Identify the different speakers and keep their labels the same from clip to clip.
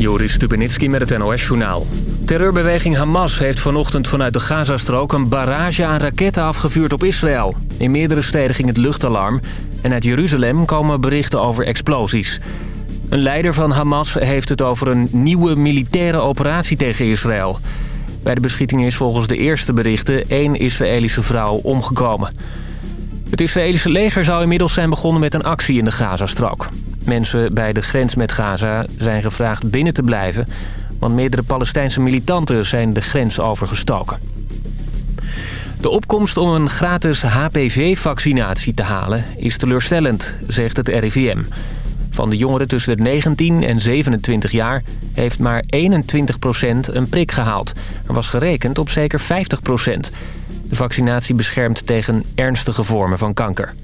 Speaker 1: Joris Stubenitski met het NOS-journaal. Terreurbeweging Hamas heeft vanochtend vanuit de Gazastrook... een barrage aan raketten afgevuurd op Israël. In meerdere steden ging het luchtalarm. En uit Jeruzalem komen berichten over explosies. Een leider van Hamas heeft het over een nieuwe militaire operatie tegen Israël. Bij de beschieting is volgens de eerste berichten... één Israëlische vrouw omgekomen. Het Israëlische leger zou inmiddels zijn begonnen met een actie in de Gazastrook. Mensen bij de grens met Gaza zijn gevraagd binnen te blijven... want meerdere Palestijnse militanten zijn de grens overgestoken. De opkomst om een gratis HPV-vaccinatie te halen is teleurstellend, zegt het RIVM. Van de jongeren tussen de 19 en 27 jaar heeft maar 21% een prik gehaald. Er was gerekend op zeker 50% De vaccinatie beschermt tegen ernstige vormen van kanker.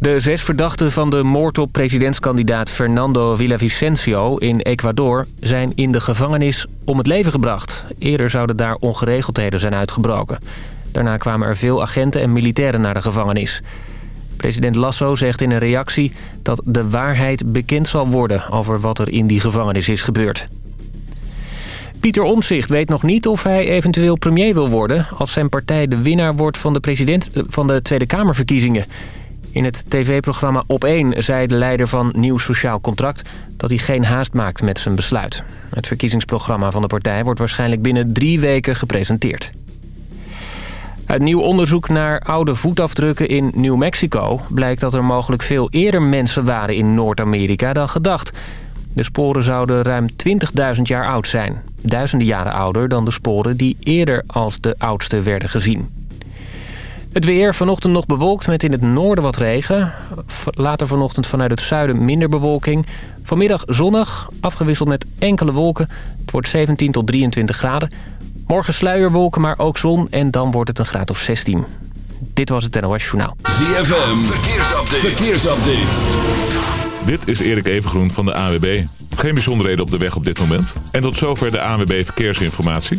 Speaker 1: De zes verdachten van de moord op presidentskandidaat Fernando Villavicencio in Ecuador zijn in de gevangenis om het leven gebracht. Eerder zouden daar ongeregeldheden zijn uitgebroken. Daarna kwamen er veel agenten en militairen naar de gevangenis. President Lasso zegt in een reactie dat de waarheid bekend zal worden over wat er in die gevangenis is gebeurd. Pieter Omtzigt weet nog niet of hij eventueel premier wil worden... als zijn partij de winnaar wordt van de, president, van de Tweede Kamerverkiezingen. In het tv-programma Op1 zei de leider van Nieuw Sociaal Contract... dat hij geen haast maakt met zijn besluit. Het verkiezingsprogramma van de partij wordt waarschijnlijk binnen drie weken gepresenteerd. Uit nieuw onderzoek naar oude voetafdrukken in New Mexico... blijkt dat er mogelijk veel eerder mensen waren in Noord-Amerika dan gedacht. De sporen zouden ruim 20.000 jaar oud zijn. Duizenden jaren ouder dan de sporen die eerder als de oudste werden gezien. Het weer vanochtend nog bewolkt met in het noorden wat regen. Later vanochtend vanuit het zuiden minder bewolking. Vanmiddag zonnig, afgewisseld met enkele wolken. Het wordt 17 tot 23 graden. Morgen sluierwolken, maar ook zon en dan wordt het een graad of 16. Dit was het NOS Journaal.
Speaker 2: ZFM, verkeersupdate. verkeersupdate.
Speaker 3: Dit is Erik Evengroen van de AWB. Geen bijzonderheden op de weg op dit moment. En tot zover de AWB Verkeersinformatie.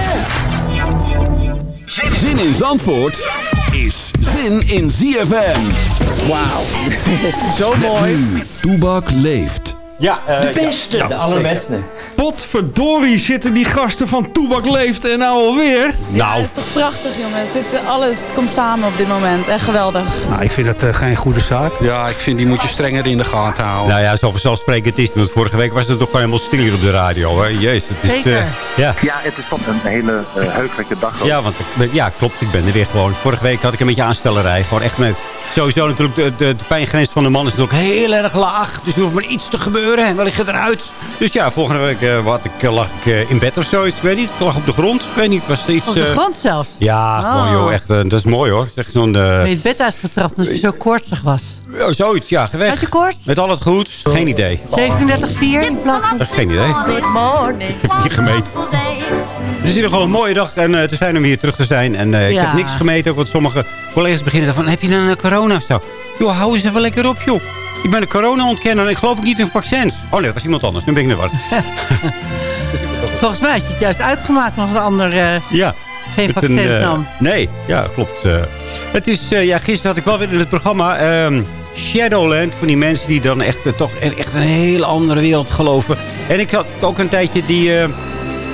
Speaker 2: Zin in Zandvoort is zin in ZFM.
Speaker 4: Wauw. Zo mooi.
Speaker 2: Nu, Toebak leeft.
Speaker 4: Ja,
Speaker 5: De beste.
Speaker 4: de allerbeste.
Speaker 6: Potverdorie zitten die gasten van Toebak Leeft en nou alweer.
Speaker 7: Ja, dat is toch prachtig jongens. Dit, eh, alles komt samen op dit moment. Echt geweldig.
Speaker 8: Nou, ik vind dat uh, geen goede zaak.
Speaker 9: Ja, ik vind die moet je strenger in de gaten houden.
Speaker 10: Nou ja, zo vanzelfsprekend is het. Want vorige week was het toch gewoon helemaal stil hier op de radio. Hè? Jezus, het is,
Speaker 7: Zeker.
Speaker 10: uh, ja.
Speaker 11: Ja, het is toch een hele uh, heugelijke dag. Ook.
Speaker 10: Ja, want ja, klopt. Ik ben er weer gewoon. Vorige week had ik een beetje aanstellerij. Gewoon echt met... Sowieso natuurlijk, de, de, de pijngrens van de man is natuurlijk heel erg laag. Dus er hoeft maar iets te gebeuren en we liggen eruit. Dus ja, volgende week uh, wat, ik, lag ik uh, in bed of zoiets. Ik weet niet, ik lag op de grond. Ik weet niet, was er iets...
Speaker 12: Op de uh, grond zelf?
Speaker 10: Ja,
Speaker 12: oh.
Speaker 10: gewoon joh, echt, dat is mooi hoor. Zeg zo'n...
Speaker 12: Ben je het bed uitgetrapt omdat je zo koortsig was?
Speaker 10: Oh, zoiets, ja, weg.
Speaker 12: Had je koorts?
Speaker 10: Met al het goeds, geen idee.
Speaker 12: 37,4 in plaats van...
Speaker 10: Geen idee. Ik heb niet gemeten. Het is in ieder geval een mooie dag en het is fijn om hier terug te zijn. En ja. ik heb niks gemeten, ook want sommige collega's beginnen van... Heb je dan corona of zo? Joh, hou eens even lekker op, joh. Ik ben een corona-ontkenner en ik geloof ook niet in vaccins. Oh nee, dat was iemand anders. Nu ben ik er wat.
Speaker 12: Volgens mij had je het juist uitgemaakt als een ander uh,
Speaker 10: ja,
Speaker 12: geen vaccins een, uh, nam.
Speaker 10: Nee, ja, klopt. Uh, het is, ja, gisteren had ik wel weer in het programma um, Shadowland. Van die mensen die dan echt, toch echt een hele andere wereld geloven. En ik had ook een tijdje die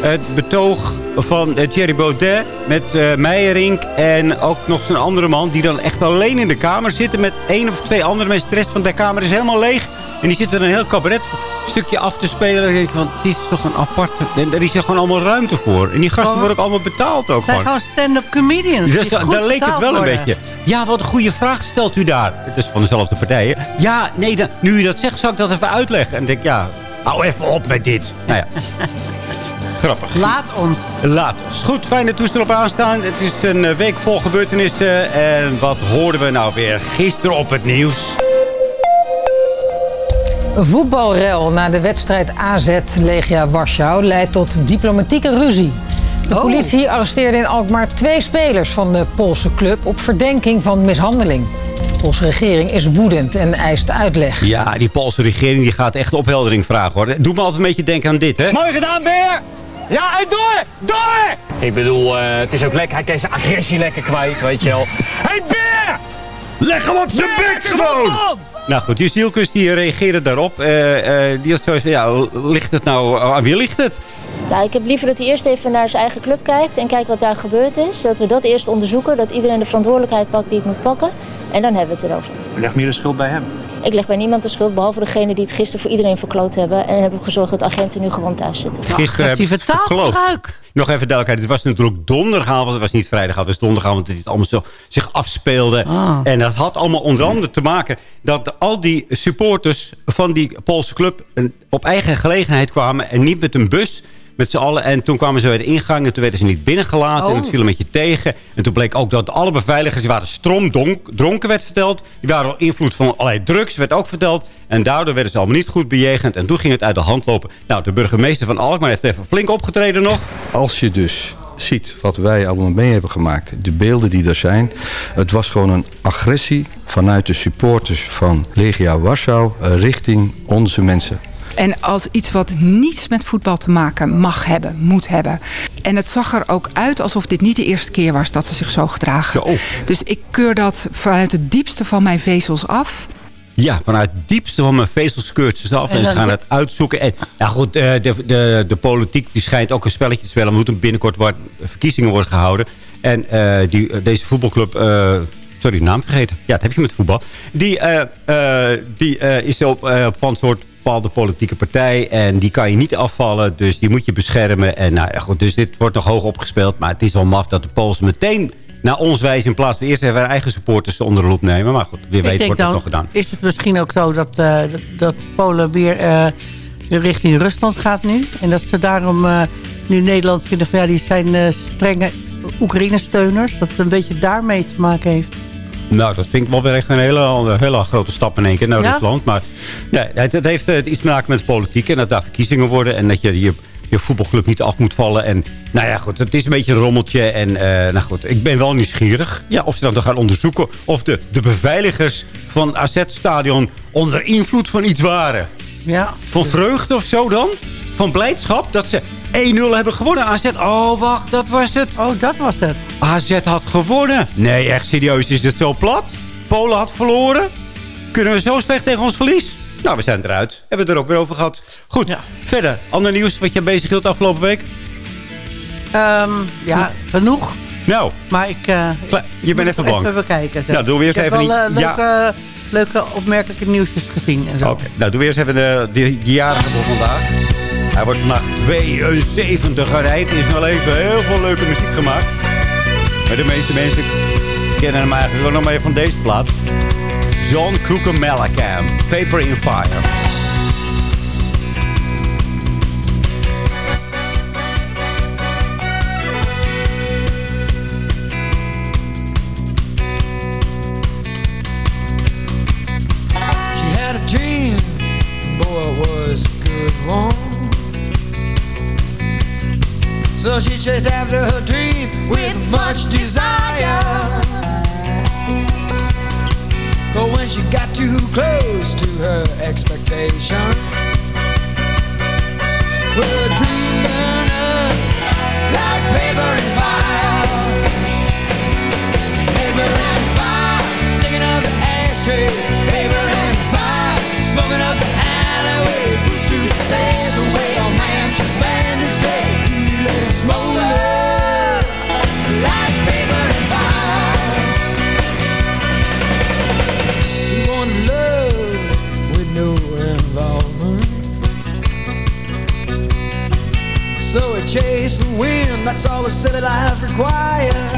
Speaker 10: het betoog van Thierry Baudet met uh, Meijerink en ook nog zo'n andere man... die dan echt alleen in de kamer zitten met één of twee andere mensen. De rest van de kamer is helemaal leeg. En die zitten een heel cabaret stukje af te spelen. En denk ik, want dit is toch een aparte... En er is er gewoon allemaal ruimte voor. En die gasten oh. worden ook allemaal betaald ook.
Speaker 12: Zijn
Speaker 10: gewoon,
Speaker 12: stand-up comedians.
Speaker 10: Dus daar leek het wel
Speaker 12: worden.
Speaker 10: een beetje. Ja, wat een goede vraag stelt u daar. Het is van dezelfde partijen. Ja, nee, dan, nu u dat zegt, zal ik dat even uitleggen. En denk ja, hou even op met dit. Nou ja. Grappig.
Speaker 12: Laat ons.
Speaker 10: Laat ons. Goed, fijne toestel op aanstaan. Het is een week vol gebeurtenissen. En wat hoorden we nou weer gisteren op het nieuws?
Speaker 5: Een voetbalrel na de wedstrijd AZ Legia Warschau leidt tot diplomatieke ruzie. De politie arresteerde in Alkmaar twee spelers van de Poolse club op verdenking van mishandeling. De Poolse regering is woedend en eist uitleg.
Speaker 10: Ja, die Poolse regering die gaat echt opheldering vragen hoor. Doe me altijd een beetje denken aan dit hè.
Speaker 13: Mooi gedaan, Beer! Ja, en door! Door! Ik bedoel, eh, het is ook lekker. Hij kan zijn agressie lekker kwijt, weet je wel. Hey, Beer!
Speaker 10: Leg hem op zijn bek gewoon! Nou goed, die Zielkus die reageerde daarop. Eh, eh, die had zoiets van, ja, ligt het nou, aan wie ligt het?
Speaker 14: Nou, ik heb liever dat hij eerst even naar zijn eigen club kijkt en kijkt wat daar gebeurd is. Dat we dat eerst onderzoeken, dat iedereen de verantwoordelijkheid pakt die het moet pakken. En dan hebben we het erover.
Speaker 15: Leg meer de schuld bij hem?
Speaker 14: Ik leg bij niemand de schuld, behalve degene die het gisteren voor iedereen verkloot hebben. En hebben gezorgd dat agenten nu gewoon thuis zitten.
Speaker 10: Gisteren hebben ze het verkloot. Nog even duidelijkheid. Het was natuurlijk donderdagavond. Het was niet vrijdagavond. Het was donderdagavond dat het allemaal zo zich afspeelde.
Speaker 12: Ah.
Speaker 10: En dat had allemaal onder andere te maken... dat al die supporters van die Poolse club... op eigen gelegenheid kwamen en niet met een bus met z'n allen. En toen kwamen ze bij de ingang en toen werden ze niet binnengelaten. En het viel een beetje tegen. En toen bleek ook dat alle beveiligers, die waren stromdronken, werd verteld. Die waren al invloed van allerlei drugs, werd ook verteld. En daardoor werden ze allemaal niet goed bejegend. En toen ging het uit de hand lopen. Nou, de burgemeester van Alkmaar heeft even flink opgetreden nog.
Speaker 16: Als je dus ziet wat wij allemaal mee hebben gemaakt, de beelden die er zijn. Het was gewoon een agressie vanuit de supporters van Legia Warschau eh, richting onze mensen.
Speaker 17: En als iets wat niets met voetbal te maken mag hebben, moet hebben. En het zag er ook uit alsof dit niet de eerste keer was dat ze zich zo gedragen. Dus ik keur dat vanuit het diepste van mijn vezels af.
Speaker 10: Ja, vanuit het diepste van mijn vezels keurt ze af. En, ze gaan het uitzoeken. En nou goed, eh, de, de, de politiek die schijnt ook een spelletje te spelen. Er moeten binnenkort wat verkiezingen worden gehouden. En eh, die, deze voetbalclub... Uh, sorry, naam vergeten. Ja, dat heb je met voetbal. Die, die is op, op van soort bepaalde politieke partij. En die kan je niet afvallen, dus die moet je beschermen. En nou ja, goed, dus dit wordt nog hoog opgespeeld. Maar het is wel maf dat de Pools meteen naar ons wijzen... in plaats van eerst even hun eigen supporters onder de loep nemen. Maar goed, wie weet wordt het nog gedaan.
Speaker 12: Is het misschien ook zo dat, uh, dat, dat, Polen weer uh, richting Rusland gaat nu? En dat ze daarom uh, nu Nederland vinden van ja, die zijn strenge Oekraïne-steuners. Dat het een beetje daarmee te maken heeft.
Speaker 10: Nou, dat vind ik wel weer echt een hele, hele grote stap in één keer naar ja? Rusland. Maar nee, het, het heeft uh, iets te maken met politiek. En dat daar verkiezingen worden. En dat je je, je voetbalclub niet af moet vallen. En nou ja, goed, het is een beetje een rommeltje. En uh, nou goed, ik ben wel nieuwsgierig. Ja, of ze dan gaan onderzoeken of de, de beveiligers van AZ-stadion onder invloed van iets waren.
Speaker 12: Ja.
Speaker 10: Van vreugde of zo dan? Van blijdschap dat ze 1-0 hebben gewonnen. AZ, oh wacht, dat was het.
Speaker 12: Oh, dat was het.
Speaker 10: AZ had gewonnen. Nee, echt serieus, is het zo plat? Polen had verloren. Kunnen we zo slecht tegen ons verlies? Nou, we zijn eruit. Hebben we het er ook weer over gehad. Goed, ja. verder. Ander nieuws wat je bezig hield afgelopen week?
Speaker 12: Um, ja, genoeg.
Speaker 10: Nou.
Speaker 12: Maar ik... Uh,
Speaker 10: je bent even bang.
Speaker 12: Even kijken.
Speaker 10: Nou, doen we eerst
Speaker 12: ik
Speaker 10: even...
Speaker 12: Ik heb wel
Speaker 10: die,
Speaker 12: uh, leuke, ja. leuke, opmerkelijke nieuwsjes gezien en zo.
Speaker 10: Oké, okay. nou doen we eerst even de, de, de jarige voor vandaag. Hij wordt vandaag 72 gereid. Er is nog even heel veel leuke muziek gemaakt. Maar de meeste mensen kennen hem eigenlijk wel nog maar van deze plaat. John Cooker Mellencamp, Paper in Fire.
Speaker 18: So she chased after her dream with much desire. But when she got too close to her expectations, well, her dream burned up like paper and fire. Paper and fire, sticking up the ashtray. Paper and fire, smoking up the alleyways. Who's to say the way a man should spend his day? Smolder chased the wind. That's all a city life required.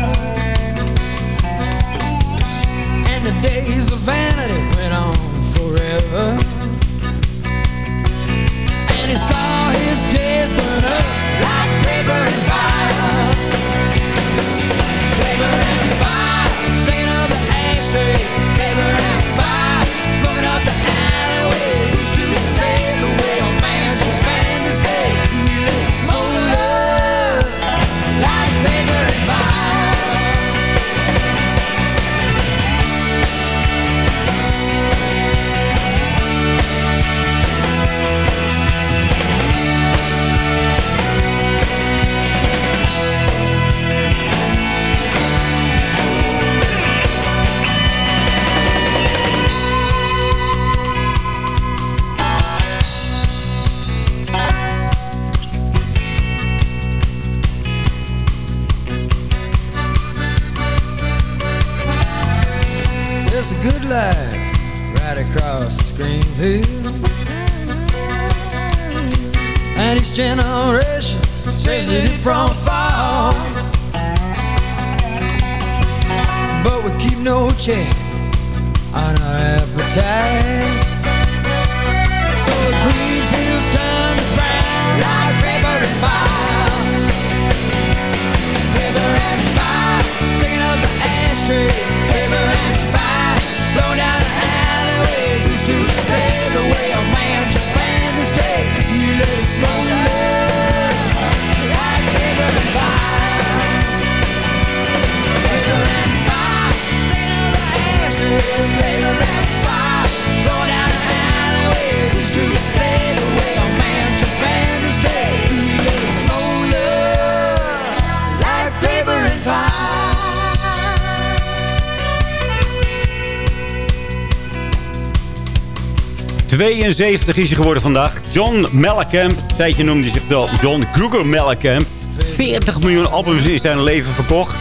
Speaker 10: 72 is hij geworden vandaag. John Mellencamp. Een tijdje noemde hij zich wel John Kruger Mellencamp. 40 miljoen albums in zijn leven verkocht.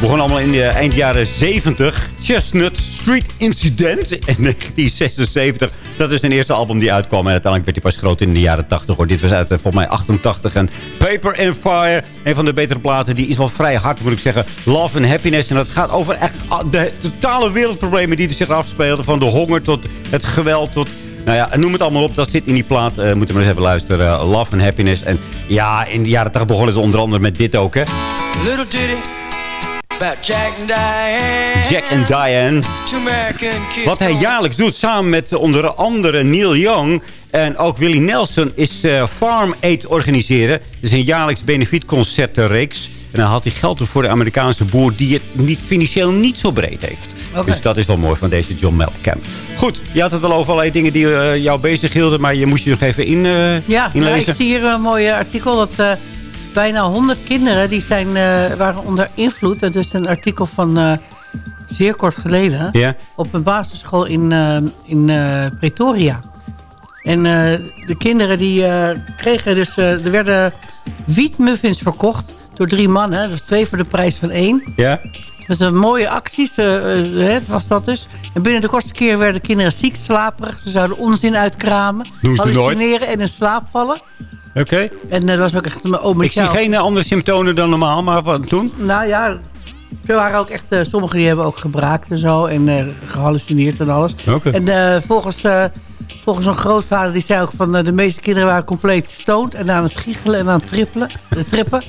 Speaker 10: Begon allemaal in de eind jaren 70. Chestnut Street Incident in 1976. Dat is zijn eerste album die uitkwam. En uiteindelijk werd hij pas groot in de jaren 80. Hoor. Dit was uit eh, volgens mij 88. En Paper and Fire. Een van de betere platen. Die is wel vrij hard moet ik zeggen. Love and Happiness. En dat gaat over echt ah, de totale wereldproblemen die er zich afspeelden. Van de honger tot het geweld tot nou ja, noem het allemaal op. Dat zit in die plaat. Eh moeten we eens even luisteren. Eh, Love and Happiness. En ja, in de jaren 80 begon het onder andere met dit ook, hè.
Speaker 18: Little ditty about Jack and Diane.
Speaker 10: Jack and Diane. Wat hij jaarlijks doet samen met onder andere Neil Young... en ook Willie Nelson is eh, Farm Aid organiseren. Het is een jaarlijks benefietconcertenreeks. En dan haalt hij geld voor de Amerikaanse boer... die het niet, financieel niet zo breed heeft. Dus dat is wel mooi van deze John Mellencamp. Goed, je had het al over allerlei dingen die eh, jou bezig hielden... maar je moest je nog even in, eh,
Speaker 12: Ja, ik zie hier een mooi artikel dat eh, bijna 100 kinderen die zijn, waren onder invloed. Dat is een artikel van zeer kort geleden. Op een basisschool in, in Pretoria. En de kinderen die kregen dus... er werden wietmuffins verkocht door drie mannen. Dat is twee voor de prijs van één.
Speaker 10: Ja?
Speaker 12: Dus een mooie acties, eh, hè, was dat dus. En binnen de kortste keer werden kinderen ziek, slaperig. Ze zouden onzin uitkramen.
Speaker 10: Doen ze nooit.
Speaker 12: hallucineren en in slaap vallen.
Speaker 10: Oké.
Speaker 12: En eh, dat was ook echt een oh,
Speaker 10: Ik zie geen eh, andere symptomen dan normaal, maar van toen?
Speaker 12: Nou ja, er waren ook echt... sommigen die hebben ook gebraakt en zo. En eh, gehallucineerd en alles.
Speaker 10: Oké.
Speaker 12: En volgens, volgens een grootvader die zei ook van... eh, de meeste kinderen waren compleet stoned. En aan het giechelen en aan het trippelen, eh, trippen.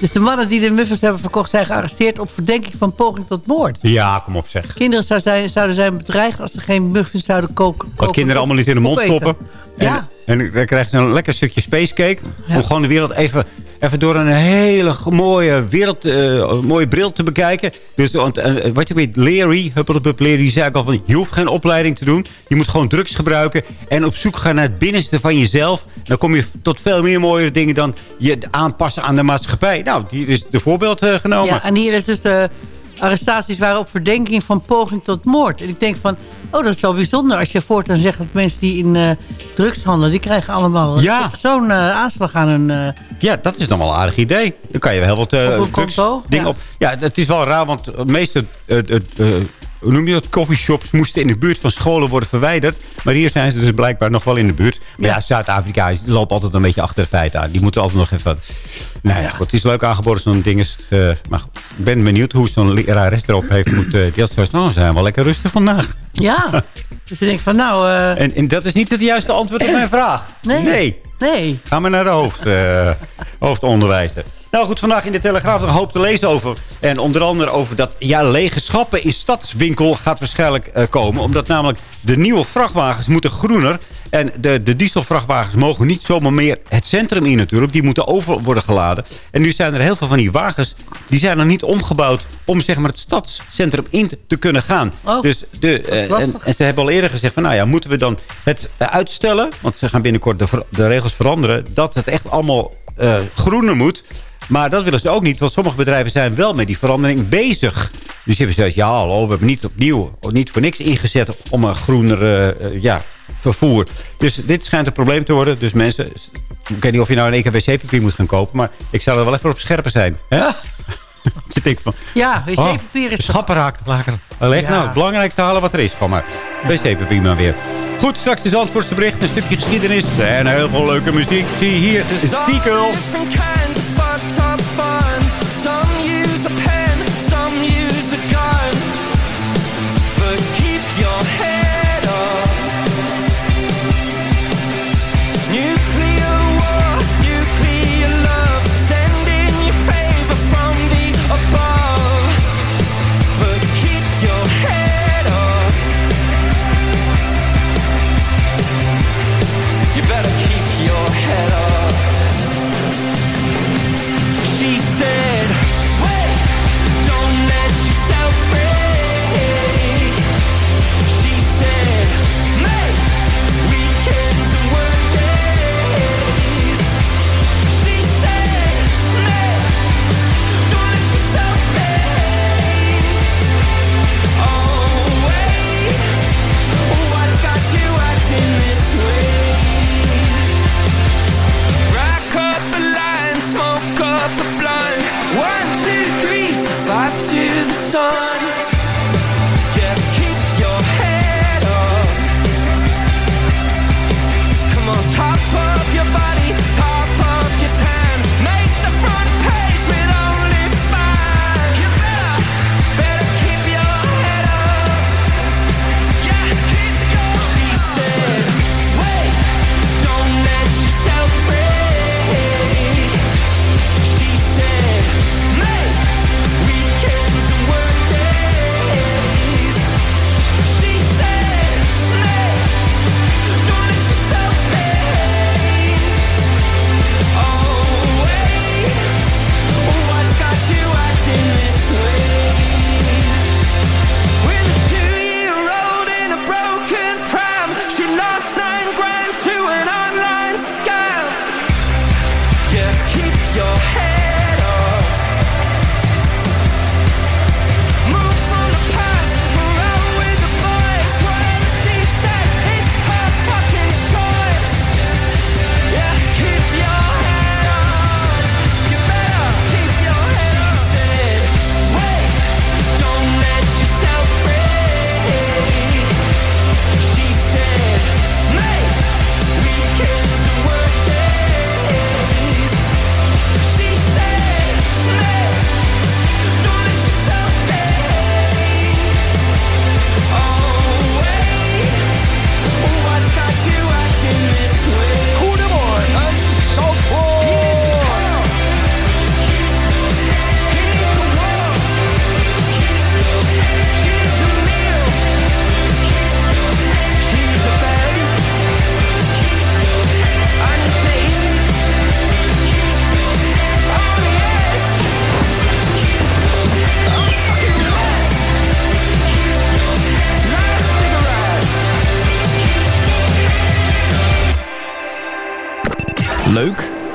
Speaker 12: Dus de mannen die de muffins hebben verkocht... zijn gearresteerd op verdenking van poging tot moord.
Speaker 10: Ja, kom op zeg.
Speaker 12: Kinderen zou zijn, zouden zijn bedreigd als ze geen muffins zouden koken.
Speaker 10: Wat kinderen allemaal niet in de mond
Speaker 12: opeten.
Speaker 10: stoppen. En,
Speaker 12: Ja.
Speaker 10: en dan krijgen ze een lekker stukje spacecake. Om gewoon de wereld even, even door een hele mooie, wereld, eh, mooie bril te bekijken. Dus want, eh, wat je weet, Larry, Huppeldepup die zei ook al van... je hoeft geen opleiding te doen. Je moet gewoon drugs gebruiken. En op zoek gaan naar het binnenste van jezelf. Dan kom je tot veel meer mooiere dingen dan je aanpassen aan de maatschappij. Nou, hier is de voorbeeld eh, genomen.
Speaker 12: Ja, en hier is dus de arrestaties waren op verdenking van poging tot moord. En ik denk van, oh, dat is wel bijzonder. Als je voortaan zegt dat mensen die in eh, drugs handelen... die krijgen allemaal
Speaker 10: Ja.
Speaker 12: zo- zo'n eh, aanslag aan hun... eh,
Speaker 10: Ja, dat is dan wel een aardig idee. Dan kan je wel heel wat eh,
Speaker 12: Op een
Speaker 10: drugs dingen
Speaker 12: ja.
Speaker 10: op. Ja, het is wel raar, want de meeste eh, eh, eh, hoe noem je dat? Coffeeshops moesten in de buurt van scholen worden verwijderd. Maar hier zijn ze dus blijkbaar nog wel in de buurt. Maar ja, Zuid-Afrika loopt altijd een beetje achter de feiten aan. Die moeten altijd nog even... Nou ja, goed, het is leuk aangeboden, zo'n ding is... eh, maar goed, ik ben benieuwd hoe zo'n lerares erop heeft moeten... Die had nou, we zijn wel lekker rustig vandaag.
Speaker 12: ja, dus je denkt van, nou... eh,
Speaker 10: En, en dat is niet het juiste antwoord op mijn vraag.
Speaker 12: Nee.
Speaker 10: Nee.
Speaker 12: nee.
Speaker 10: Ga maar naar de hoofd, eh, hoofdonderwijzer. Nou goed, vandaag in de Telegraaf nog een hoop te lezen over. En onder andere over dat ja, lege schappen in stadswinkel gaat waarschijnlijk eh, komen. Omdat namelijk de nieuwe vrachtwagens moeten groener. En de, de dieselvrachtwagens mogen niet zomaar meer het centrum in natuurlijk. Die moeten over worden geladen. En nu zijn er heel veel van die wagens... die zijn nog niet omgebouwd om zeg maar, het stadscentrum in te- kunnen gaan.
Speaker 12: Oh,
Speaker 10: dus de, eh, en, ze hebben al eerder gezegd van... nou ja, moeten we dan het eh, uitstellen? Want ze gaan binnenkort de, de regels veranderen. Dat het echt allemaal groener moet. Maar dat willen ze ook niet, want sommige bedrijven zijn wel met die verandering bezig. Dus je hebt gezegd, ja hallo, we hebben niet opnieuw, niet voor niks ingezet om een groener eh, ja, vervoer. Dus dit schijnt een probleem te worden. Dus mensen, ik weet niet of je nou een één keer wc-papier moet gaan kopen, maar ik zou er wel even op scherpen zijn. Ja? je van,
Speaker 12: ja, wc-papier
Speaker 10: oh, is... Schappen raakt. Leg nou het belangrijkste halen wat er is van maar. Wc-papier maar weer. Goed, straks de Zandvoortse bericht, een stukje geschiedenis en heel veel leuke muziek. Zie hier,
Speaker 19: Seagull. time sun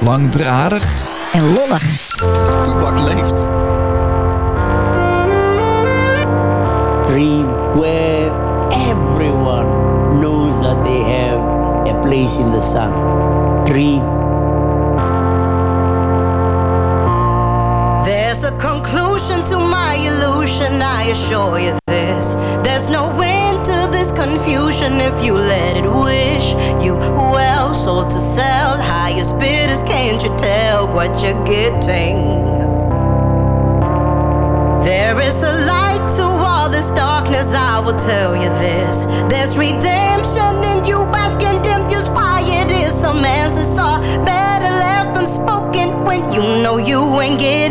Speaker 20: Langdradig.
Speaker 21: En lollig.
Speaker 20: Toebak leeft.
Speaker 22: Where everyone knows that they have a place in the sun. Three.
Speaker 23: There's a conclusion to my illusion, I assure you ocean if you let it wish you well. Sold to sell, highest bidders, can't you tell what you're getting? There is a light to all this darkness, I will tell you this. There's redemption in you asking them just why it is. Some answers are better left unspoken when you know you ain't getting.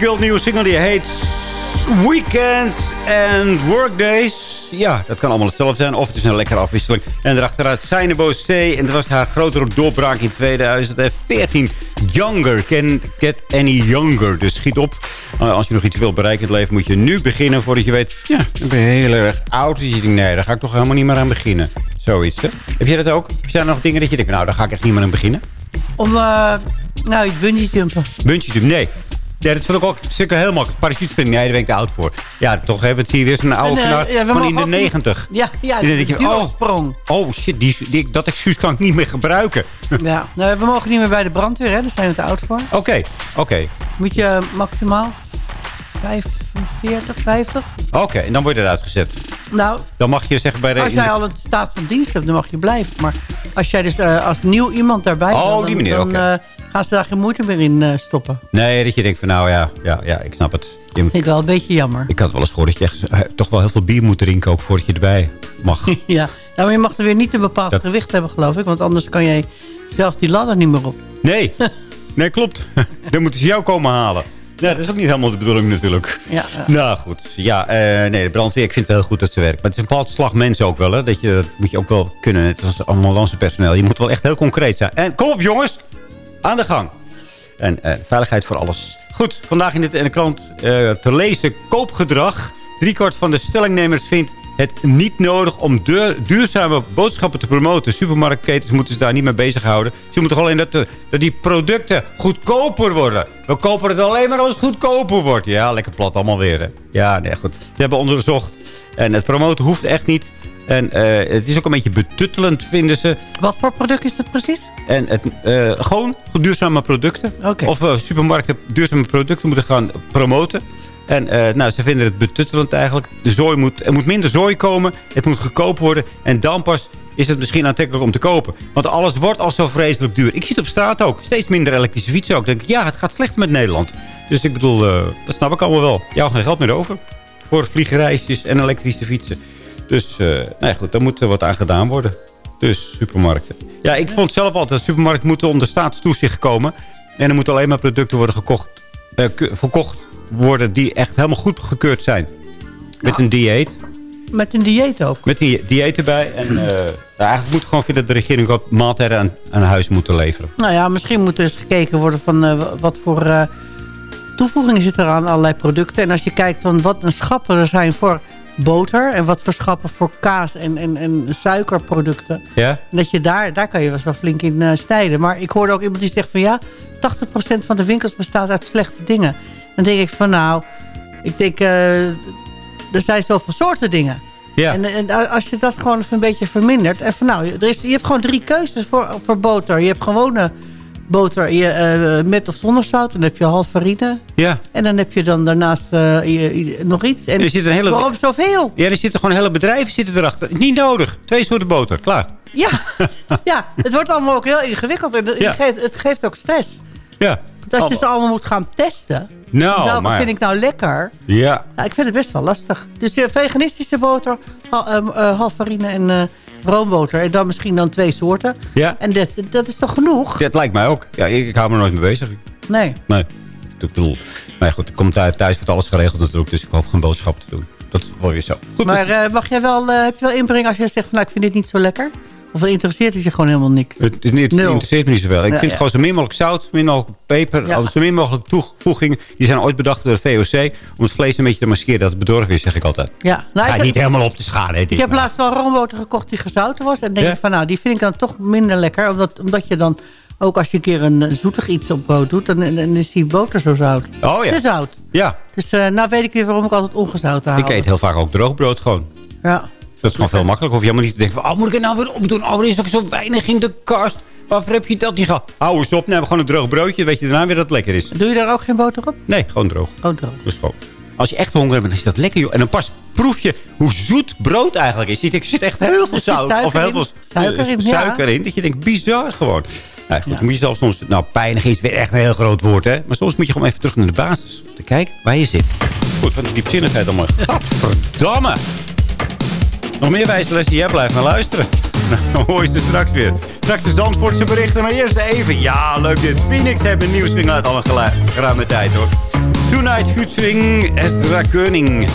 Speaker 10: Nieuwe single die heet Weekends and Workdays. Ja, dat kan allemaal hetzelfde zijn. Of het is een lekkere afwisseling. En daarachteruit Seinebo C. En dat was haar grotere doorbraak in 2014. Younger. Can get any younger. Dus schiet op. Uh, als je nog iets wilt bereiken in het leven, moet je nu beginnen. Voordat je weet, ja, ik ben heel erg oud. Dus je denkt, nee, daar ga ik toch helemaal niet meer aan beginnen. Zoiets, hè? Heb jij dat ook? Zijn er nog dingen dat je denkt, nou, daar ga ik echt niet meer aan beginnen?
Speaker 12: Om, eh, nou, bungee jumpen.
Speaker 10: Bungee jump, nee. Ja, dat vind ik ook zeker heel makkelijk. Parachutespringen, nee, daar ben ik te oud voor. Ja, toch hebben we het hier weer zo'n oude
Speaker 12: eh,
Speaker 10: knar
Speaker 12: ja, we
Speaker 10: van in de negentig.
Speaker 12: Ja, ja,
Speaker 10: En dan denk je,
Speaker 12: die
Speaker 10: oh,
Speaker 12: sprong.
Speaker 10: oh shit, die, die, dat excuus kan ik niet meer gebruiken.
Speaker 12: Ja, nou, we mogen niet meer bij de brandweer, hè? daar zijn we te oud voor.
Speaker 10: Oké, oké.
Speaker 12: Moet je eh, maximaal 45, 50?
Speaker 10: Oké, en dan word je eruit gezet.
Speaker 12: Nou,
Speaker 10: Dan mag je zeggen bij de...
Speaker 12: als
Speaker 10: de-
Speaker 12: jij al een staat van dienst hebt, dan mag je blijven. Maar als jij dus eh, als nieuw iemand daarbij
Speaker 10: Oh,
Speaker 12: wil, dan,
Speaker 10: manier,
Speaker 12: eh, gaan ze daar geen moeite meer in eh, stoppen.
Speaker 10: Nee, dat je denkt van nou ja, ja, ja ik snap het. Je,
Speaker 12: Dat vind ik wel een beetje jammer.
Speaker 10: ik had wel eens gehoord dat je echt, toch wel heel veel bier moet drinken... ook voordat je erbij mag.
Speaker 12: ja, nou, maar je mag er weer niet een bepaald
Speaker 10: Dat-
Speaker 12: gewicht hebben, geloof ik. Want anders kan jij zelf die ladder niet meer op.
Speaker 10: Nee, nee klopt. Dan moeten ze jou komen halen. Nee, dat is ook niet helemaal de bedoeling natuurlijk.
Speaker 12: Ja,
Speaker 10: Nou goed, ja, eh, nee, de brandweer, ik vind het heel goed dat ze werkt. Maar het is een bepaald slag mensen ook wel, hè. Dat, je, dat moet je ook wel kunnen, het is ambulancepersoneel. Je moet wel echt heel concreet zijn. En kom op jongens, aan de gang. En eh, veiligheid voor alles. Goed, vandaag in, dit, in de krant eh, te lezen koopgedrag. Driekwart van de stellingnemers vindt het niet nodig om duur- duurzame boodschappen te promoten. Supermarktketens moeten ze daar niet mee bezighouden. Ze moeten gewoon in dat, dat die producten goedkoper worden. We kopen het alleen maar als het goedkoper wordt. Ja, lekker plat allemaal weer. Hè. Ja, nee, goed. Ze hebben onderzocht. En het promoten hoeft echt niet. En eh, het is ook een beetje betuttelend, vinden ze.
Speaker 12: Wat voor product is het precies?
Speaker 10: En het, eh, gewoon duurzame producten. Of eh, supermarkten duurzame producten moeten gaan promoten. En eh, nou, ze vinden het betuttelend eigenlijk. De zooi moet, er moet minder zooi komen. Het moet goedkoop worden. En dan pas is het misschien aantrekkelijk om te kopen. Want alles wordt al zo vreselijk duur. Ik zie het op straat ook. Steeds minder elektrische fietsen ook. Denk ik, ja, het gaat slecht met Nederland. Dus ik bedoel, eh, dat snap ik allemaal wel. Jou geen geld meer over. Voor vliegreisjes en elektrische fietsen. Dus, eh nou ja, goed, daar moet wat aan gedaan worden. Dus, supermarkten. Ja, ik vond zelf altijd dat supermarkten moeten onder staatstoezicht komen. En er moeten alleen maar producten worden gekocht, eh, verkocht worden die echt helemaal goed gekeurd zijn. Met een dieet.
Speaker 12: Met een dieet ook.
Speaker 10: Met die dieet erbij. En eh, eigenlijk moet gewoon vinden dat de regering ook maaltijden aan, aan huis moeten leveren.
Speaker 12: Nou ja, misschien moet er eens gekeken worden van eh, wat voor eh, toevoegingen zitten er aan allerlei producten. En als je kijkt van wat een schappen er zijn voor boter en wat voor schappen voor kaas en, en, en suikerproducten.
Speaker 10: Ja?
Speaker 12: En dat je daar, daar kan je wel flink in snijden. Maar ik hoorde ook iemand die zegt van ja, 80% van de winkels bestaat uit slechte dingen. Dan denk ik van nou, ik denk, eh, er zijn zoveel soorten dingen.
Speaker 10: Ja.
Speaker 12: En, en als je dat gewoon even een beetje vermindert. En van nou, er is, je hebt gewoon drie keuzes voor, voor boter. Je hebt gewone boter je, eh, met of zonder zout. Dan heb je half farine.
Speaker 10: Ja.
Speaker 12: En dan heb je dan daarnaast eh, je- je- nog iets. En
Speaker 10: Er zit een hele-
Speaker 12: waarom zoveel?
Speaker 10: Ja, er zitten gewoon hele bedrijven zitten erachter. Niet nodig. Twee soorten boter. Klaar.
Speaker 12: Ja, ja, het wordt allemaal ook heel ingewikkeld. En het,
Speaker 10: Ja.
Speaker 12: geeft, het geeft ook stress.
Speaker 10: Ja.
Speaker 12: Als je ze allemaal moet gaan testen.
Speaker 10: Nou,
Speaker 12: welke
Speaker 10: maar-
Speaker 12: vind ik nou lekker?
Speaker 10: Ja.
Speaker 12: Nou, ik vind het best wel lastig. Dus eh, veganistische boter, hal, eh, farine en eh roomboter. En dan misschien dan twee soorten.
Speaker 10: Ja.
Speaker 12: En dat, dat is toch genoeg?
Speaker 10: Dat lijkt mij ook. Ja, ik, ik hou me nooit mee bezig.
Speaker 12: Nee.
Speaker 10: Nee, ik bedoel... Maar goed, ik kom thuis, thuis wordt alles geregeld natuurlijk. Dus ik hoef geen boodschappen te doen. Dat is wel weer zo. Goed,
Speaker 12: maar
Speaker 10: dus-
Speaker 12: mag jij wel, heb je wel inbreng als je zegt... Van, nou, ik vind dit niet zo lekker? Of interesseert het je gewoon helemaal niks?
Speaker 10: Het, is niet, het
Speaker 12: Nul.
Speaker 10: interesseert me niet zoveel. Ik
Speaker 12: Ja,
Speaker 10: vind
Speaker 12: ja.
Speaker 10: gewoon zo min mogelijk zout, zo min mogelijk peper,
Speaker 12: Ja.
Speaker 10: zo min mogelijk toevoegingen. Die zijn ooit bedacht door de VOC om het vlees een beetje te maskeren dat het bedorven is, zeg ik altijd.
Speaker 12: Ja. Nou,
Speaker 10: Ga
Speaker 12: ik,
Speaker 10: niet helemaal op de schade.
Speaker 12: Ik heb
Speaker 10: maar.
Speaker 12: laatst wel roomboter gekocht die gezouten was. En denk ik van, nou, die vind ik dan toch minder lekker. Omdat, omdat je dan, ook als je een keer een eh, zoetig iets op brood doet... dan, dan is die boter zo zout.
Speaker 10: Oh ja.
Speaker 12: Te zout.
Speaker 10: Ja,
Speaker 12: Dus eh, nou weet ik weer waarom ik altijd ongezout haal.
Speaker 10: ik eet heel vaak ook droog brood gewoon.
Speaker 12: Ja.
Speaker 10: Dat is gewoon veel makkelijker. Of je helemaal niet te denken van, oh, moet ik het nou weer opdoen? Oh, er is ook zo weinig in de kast. Waarvoor heb je dat niet gehad? Hou eens op, neem gewoon een droog broodje. Weet je daarna weer dat het lekker is.
Speaker 12: Doe je daar ook geen boter op?
Speaker 10: Nee, gewoon droog.
Speaker 12: Oh, droog.
Speaker 10: Dus gewoon. Als je echt honger hebt, dan is dat lekker, joh. En dan pas proef je hoe zoet brood eigenlijk is. Je denkt, Er zit echt heel veel zout. Of heel veel
Speaker 12: Suiker in,
Speaker 10: suiker in. Dat je denkt, bizar gewoon. Nou, goed, dan moet je zelfs soms... Nou, pijnig is weer echt een heel groot woord, hè. Maar soms moet je gewoon even terug naar de basis. Om te kijken waar je zit. Goed, van die diepzinnigheid allemaal. Gadverdamme. Nog meer wijze lessen? Jij blijft maar luisteren. Nou, hoor je ze straks weer. Straks de Zandvoortse berichten, maar eerst even. Ja, leuk dit. Phoenix hebben een nieuwe swing uit al een geruime tijd, hoor. Tonight featuring Ezra Koenig.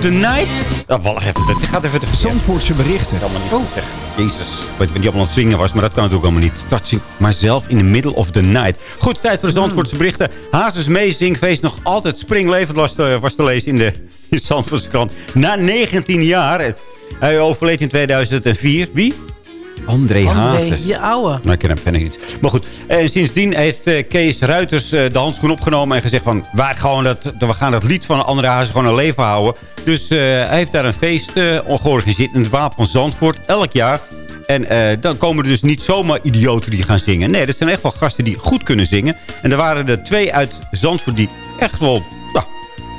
Speaker 18: Of the night.
Speaker 10: Oh, wacht even, dat gaat even te
Speaker 19: Zandvoortse berichten.
Speaker 10: Dat kan allemaal niet zeggen. Jezus, ik weet niet wat die allemaal aan het zingen was, maar dat kan natuurlijk allemaal niet. Touching myself in the middle of the night. Goed, tijd voor de Zandvoortse berichten. Hazes Meezingfeest nog altijd springlevend was te, was te lezen in de, in de Zandvoortse krant. Na 19 jaar. Hij overleed in 2004. Wie? André.
Speaker 12: André, je ouwe.
Speaker 10: Nou, ik ken hem verder niet. Maar goed, en sindsdien heeft eh, Kees Ruiters eh, de handschoen opgenomen... en gezegd van, wij gaan dat, we gaan dat lied van André Hazes gewoon een leven houden. Dus eh, hij heeft daar een feest eh georganiseerd in het Wapen van Zandvoort, elk jaar. En eh, dan komen er dus niet zomaar idioten die gaan zingen. Nee, dat zijn echt wel gasten die goed kunnen zingen. En er waren er twee uit Zandvoort die echt wel... nou,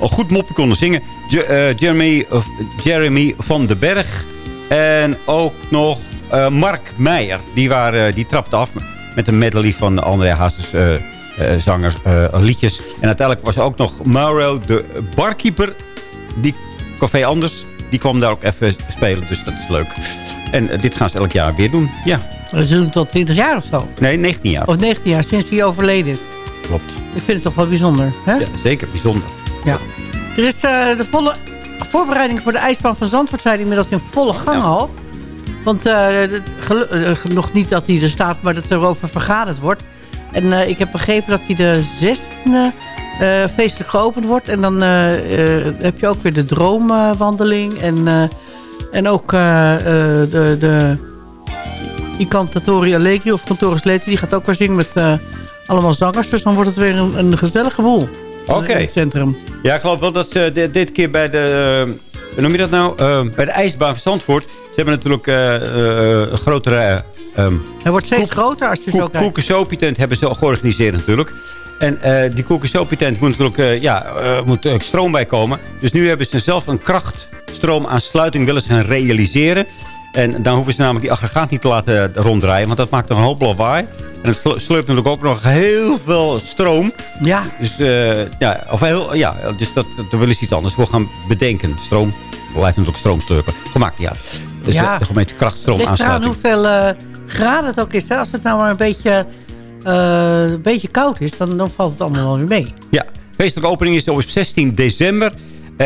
Speaker 10: een goed mopje konden zingen. Je- eh, Jeremy, of Jeremy van den Berg. En ook nog eh, Mark Meijer. Die, waren, die trapte af met een medley van André Hazes eh, eh, zangers, eh, liedjes. En uiteindelijk was er ook nog Mauro, de barkeeper. Die Café Anders. Die kwam daar ook even spelen. Dus dat is leuk. En eh, dit gaan ze elk jaar weer doen. Ja.
Speaker 12: Dat doen tot 20 jaar of zo.
Speaker 10: Nee, 19 jaar.
Speaker 12: Of 19 jaar, sinds hij overleden is.
Speaker 10: Klopt.
Speaker 12: Ik vind het toch wel bijzonder. Hè?
Speaker 10: Ja, zeker, bijzonder.
Speaker 12: Ja. Er is eh, de volle voorbereiding voor de ijsbaan van Zandvoort zijn inmiddels in volle gang al. Want eh, eh, nog niet dat hij er staat, maar dat er over vergaderd wordt. En eh, ik heb begrepen dat hij de 16e eh, feestelijk geopend wordt. En dan heb je ook weer de droomwandeling. en, en ook de, de die Cantatori Allegri of Cantoris Leti, die gaat ook weer zingen met allemaal zangers. Dus dan wordt het weer een, een gezellige boel.
Speaker 10: Oké.
Speaker 12: In het centrum.
Speaker 10: Ja, ik geloof wel dat ze dit, dit keer bij de... hoe noem je dat nou? Eh, bij de ijsbaan van Zandvoort. Ze hebben natuurlijk een grotere... eh, ehm,
Speaker 12: Hij wordt steeds groter als je zo kijkt.
Speaker 10: Koekensoopietent hebben ze georganiseerd natuurlijk. En eh, die koekensoopietent moet natuurlijk ja, moet stroom bij komen. Dus nu hebben ze zelf een krachtstroomaansluiting willen ze gaan realiseren. En dan hoeven ze namelijk die aggregaat niet te laten ronddraaien. Want dat maakt dan een hoop lawaai. En het slurpt natuurlijk ook nog heel veel stroom.
Speaker 12: Ja.
Speaker 10: Dus, eh, ja, of heel, ja, dus dat, dat willen ze iets anders voor gaan bedenken. Stroom blijft natuurlijk stroom slurpen. Gemaakt, ja. Dus
Speaker 12: Ja.
Speaker 10: de, de gemeente krachtstroom aansluiting.
Speaker 12: hoeveel eh, graden het ook is. Hè? Als het nou maar een beetje, eh, een beetje koud is, dan, dan valt het allemaal wel weer mee.
Speaker 10: Ja, feestelijke opening is op 16 december.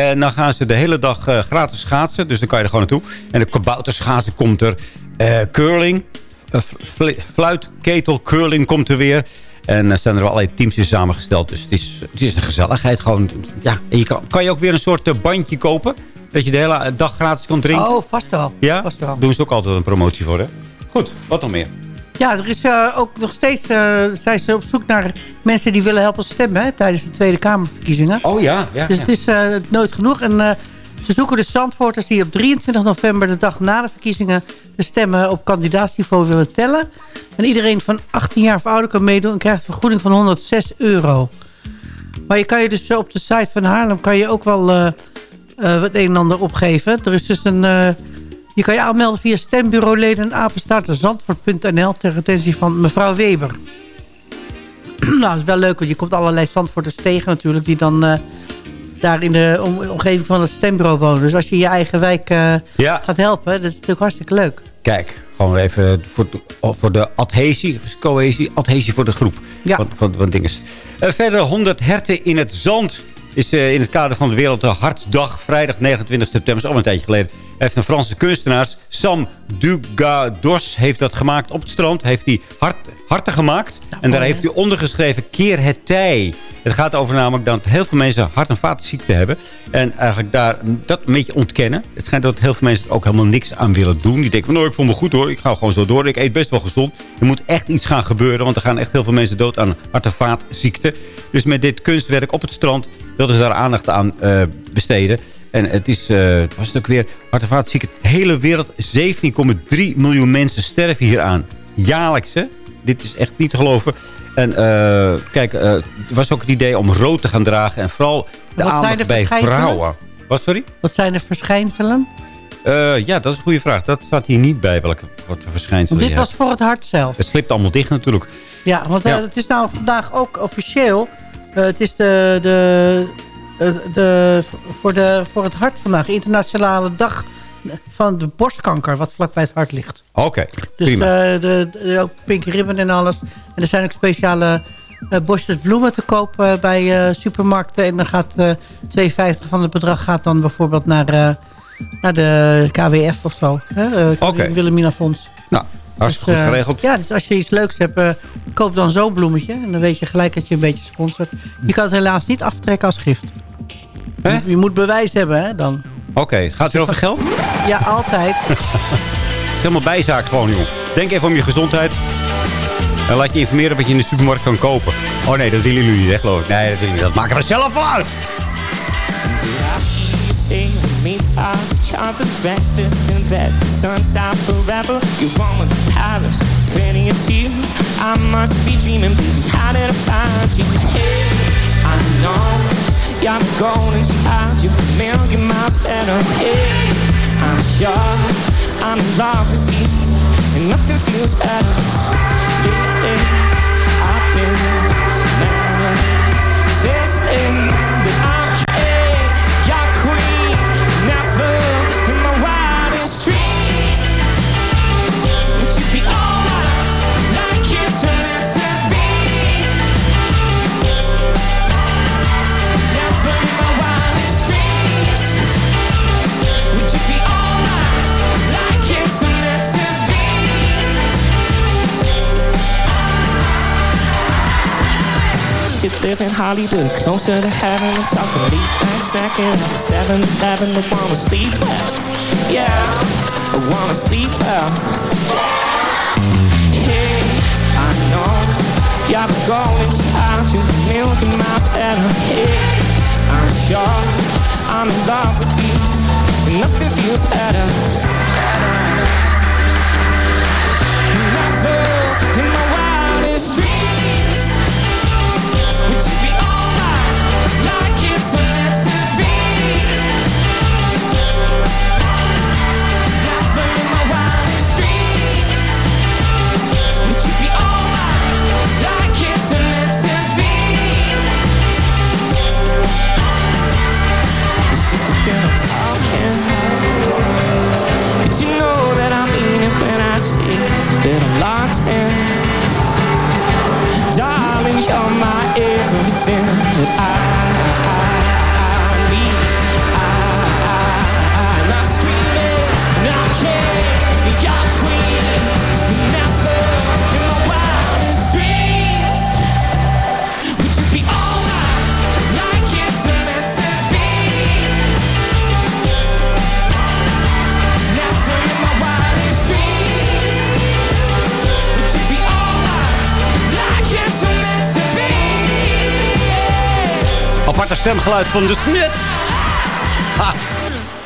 Speaker 10: En dan gaan ze de hele dag eh, gratis schaatsen. Dus dan kan je er gewoon naartoe. En de kabouterschaatsen komt er. eh, curling. eh, fl- fluit, ketel, curling komt er weer. En er zijn er wel allerlei teams in samengesteld. Dus het is, het is een gezelligheid gewoon. Ja, en je kan, kan je ook weer een soort eh, bandje kopen. Dat je de hele dag gratis kan drinken.
Speaker 12: Oh, vast wel.
Speaker 10: ja,
Speaker 12: vast wel.
Speaker 10: doen ze ook altijd een promotie voor, hè? Goed, wat nog meer?
Speaker 12: Ja, er is eh, ook nog steeds eh, zijn ze op zoek naar mensen die willen helpen stemmen hè, tijdens de Tweede Kamerverkiezingen.
Speaker 10: Oh ja, ja.
Speaker 12: Dus
Speaker 10: ja.
Speaker 12: het is eh, nooit genoeg. En ze zoeken dus Zandvoorters die op 23 november, de dag na de verkiezingen, de stemmen op kandidaatsniveau willen tellen. En iedereen van 18 jaar of ouder kan meedoen en krijgt een vergoeding van 106 euro. Maar je kan je dus op de site van Haarlem kan je ook wel wat een en ander opgeven. Er is dus een... je kan je aanmelden via stembureauleden apenstaartenzandvoort.nl ter attentie van mevrouw Weber. nou, dat is wel leuk, want je komt allerlei Zandvoorters tegen natuurlijk... die dan eh, daar in de om- omgeving van het stembureau wonen. Dus als je je eigen wijk eh,
Speaker 10: Ja.
Speaker 12: gaat helpen, dat is natuurlijk hartstikke leuk.
Speaker 10: Kijk, gewoon even voor, voor de adhesie, cohesie, adhesie voor de groep.
Speaker 12: Ja.
Speaker 10: Van, van, van dinges. Eh, verder 100 herten in het zand is in het kader van de Wereldhartsdag, vrijdag 29 september, is al een tijdje geleden, heeft een Franse kunstenaar, Sam Dugadors, heeft dat gemaakt op het strand. Heeft hij hart, harten gemaakt. en daar heeft hij ondergeschreven, keer het tij. Het gaat over namelijk dat heel veel mensen hart- en vaatziekten hebben. En eigenlijk daar dat een beetje ontkennen. Het schijnt dat heel veel mensen er ook helemaal niks aan willen doen. Die denken van, nou, ik voel me goed hoor. Ik ga gewoon zo door. Ik eet best wel gezond. Er moet echt iets gaan gebeuren. Want er gaan echt heel veel mensen dood aan hart- en vaatziekten. Dus met dit kunstwerk op het strand wilden ze daar aandacht aan eh, besteden. En het is, eh, wat was het ook weer, hart- en vaatziekten. De hele wereld, 17,3 miljoen mensen sterven hieraan. Jaarlijks, hè? Dit is echt niet te geloven. En eh, kijk, er was ook het idee om rood te gaan dragen. En vooral de
Speaker 12: Wat
Speaker 10: aandacht bij vrouwen. Wat, sorry?
Speaker 12: Wat zijn de verschijnselen?
Speaker 10: Ja, dat is een goede vraag. Dat staat hier niet bij, welke wat voor verschijnselen
Speaker 12: Dit was
Speaker 10: hebt.
Speaker 12: voor het hart zelf.
Speaker 10: Het slipt allemaal dicht natuurlijk.
Speaker 12: Ja, want
Speaker 10: Ja.
Speaker 12: het is nou vandaag ook officieel. het is de, de, de, voor, de, voor het hart vandaag. Internationale dag van de borstkanker, wat vlakbij het hart ligt.
Speaker 10: Oké,
Speaker 12: Dus
Speaker 10: prima.
Speaker 12: eh, de, de, ook pink ribbon en alles. En er zijn ook speciale eh bosjes bloemen te koop eh, bij eh, supermarkten. En dan gaat eh 2,50 van het bedrag gaat dan bijvoorbeeld naar, eh, naar de KWF of zo. Hè? Uh,
Speaker 10: Oké.
Speaker 12: Wilhelmina Fonds.
Speaker 10: nou, hartstikke
Speaker 12: Dus,
Speaker 10: goed
Speaker 12: eh,
Speaker 10: geregeld.
Speaker 12: Ja, dus als je iets leuks hebt, eh, koop dan zo'n bloemetje. En dan weet je gelijk dat je een beetje sponsort. Je kan het helaas niet aftrekken als gift. Je, je moet bewijs hebben, hè, dan.
Speaker 10: Oké, gaat het weer over geld?
Speaker 12: Ja, altijd.
Speaker 10: Helemaal bijzaak gewoon, jongen. Denk even om je gezondheid. En laat je informeren wat je in de supermarkt kan kopen. Oh nee, dat willen jullie niet, hè, geloof ik. Nee, dat willen jullie niet. Dat maken we zelf wel uit.
Speaker 19: Say with me, five chocolate breakfast in bed, sun's out forever. You want with Paris, plenty of you. I must be dreaming, baby. How did I find you? Hey, I know you're the golden child. You're a million miles better. Hey, I'm sure I'm in love with you, and nothing feels better. Lately, I've been manifesting In Hollywood, closer to heaven. I'm talking late night snacking at the 7-Eleven. I wanna sleep well, yeah, I wanna sleep well. Hey, I know you're the golden child, you're a million miles better. Hey, I'm sure I'm in love with you, and nothing feels better. But you know that I mean it when I say that I'm locked in. Darling, you're my everything I, I
Speaker 10: Aparte stemgeluid van de snut. Ha.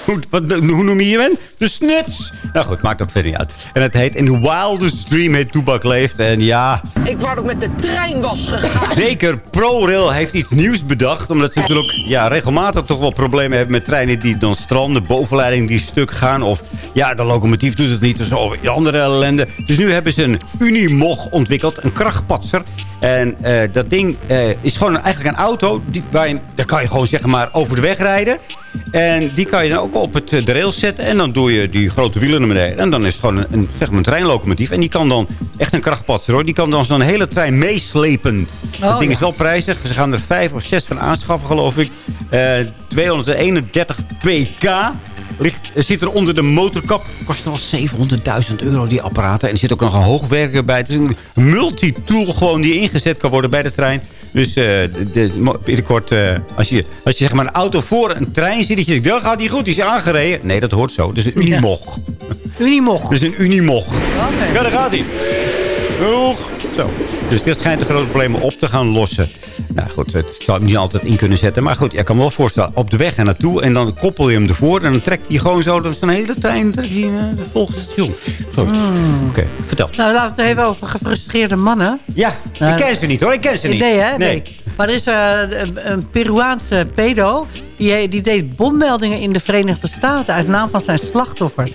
Speaker 10: Hoe, wat, hoe noem je je hem? De snuts. Nou goed, maakt ook verder niet uit. En het heet In the Wildest Dream heet Toebak Leeft. En ja,
Speaker 24: Ik wou ik met de trein was gegaan.
Speaker 10: zeker ProRail heeft iets nieuws bedacht. Omdat ze natuurlijk ja, regelmatig toch wel problemen hebben met treinen die dan stranden. Bovenleiding die stuk gaan. Of ja, de locomotief doet het niet. Of zo, andere ellende. Dus nu hebben ze een Unimog ontwikkeld. Een krachtpatser. En eh, dat ding eh, is gewoon eigenlijk een auto. Die, waar je, daar kan je gewoon zeg maar over de weg rijden. En die kan je dan ook op het, eh, de rails zetten. En dan doe je die grote wielen naar beneden. En dan is het gewoon een, een, zeg maar een treinlocomotief. En die kan dan echt een krachtpatser hoor. Die kan dan zo'n hele trein meeslepen. dat ding
Speaker 12: ja.
Speaker 10: is wel prijzig. Ze gaan er vijf of zes van aanschaffen geloof ik. Eh 231 pk. Ligt, zit er onder de motorkap. Kost wel 700.000 euro die apparaten. En er zit ook nog een hoogwerker bij. Het is een multitool gewoon die ingezet kan worden bij de trein. Dus eh, de, binnenkort, eh, als je, als je zeg maar een auto voor een trein ziet... dat je denkt, dat gaat niet goed, die is aangereden. Nee, dat hoort zo. Is een Unimog.
Speaker 12: Unimog.
Speaker 10: Dat is een Unimog. Ja, daar gaat hij. Oeg. Dus dit schijnt de grote problemen op te gaan lossen. Nou goed, het zou hem niet altijd in kunnen zetten. Maar goed, ik kan me wel voorstellen, op de weg er naartoe... en dan koppel je hem ervoor en dan trekt hij gewoon zo... dat is een hele trein trekt hij, eh, het volgende station. Zo. Oké, vertel.
Speaker 12: Nou, laten we het even over gefrustreerde mannen.
Speaker 10: Ja, ik ken ze niet hoor, ik ken ze niet.
Speaker 12: Nee, hè? Nee.
Speaker 10: Nee.
Speaker 12: Maar er is eh, een, een Peruaanse pedo. Die, die deed bommeldingen in de Verenigde Staten... uit naam van zijn slachtoffers.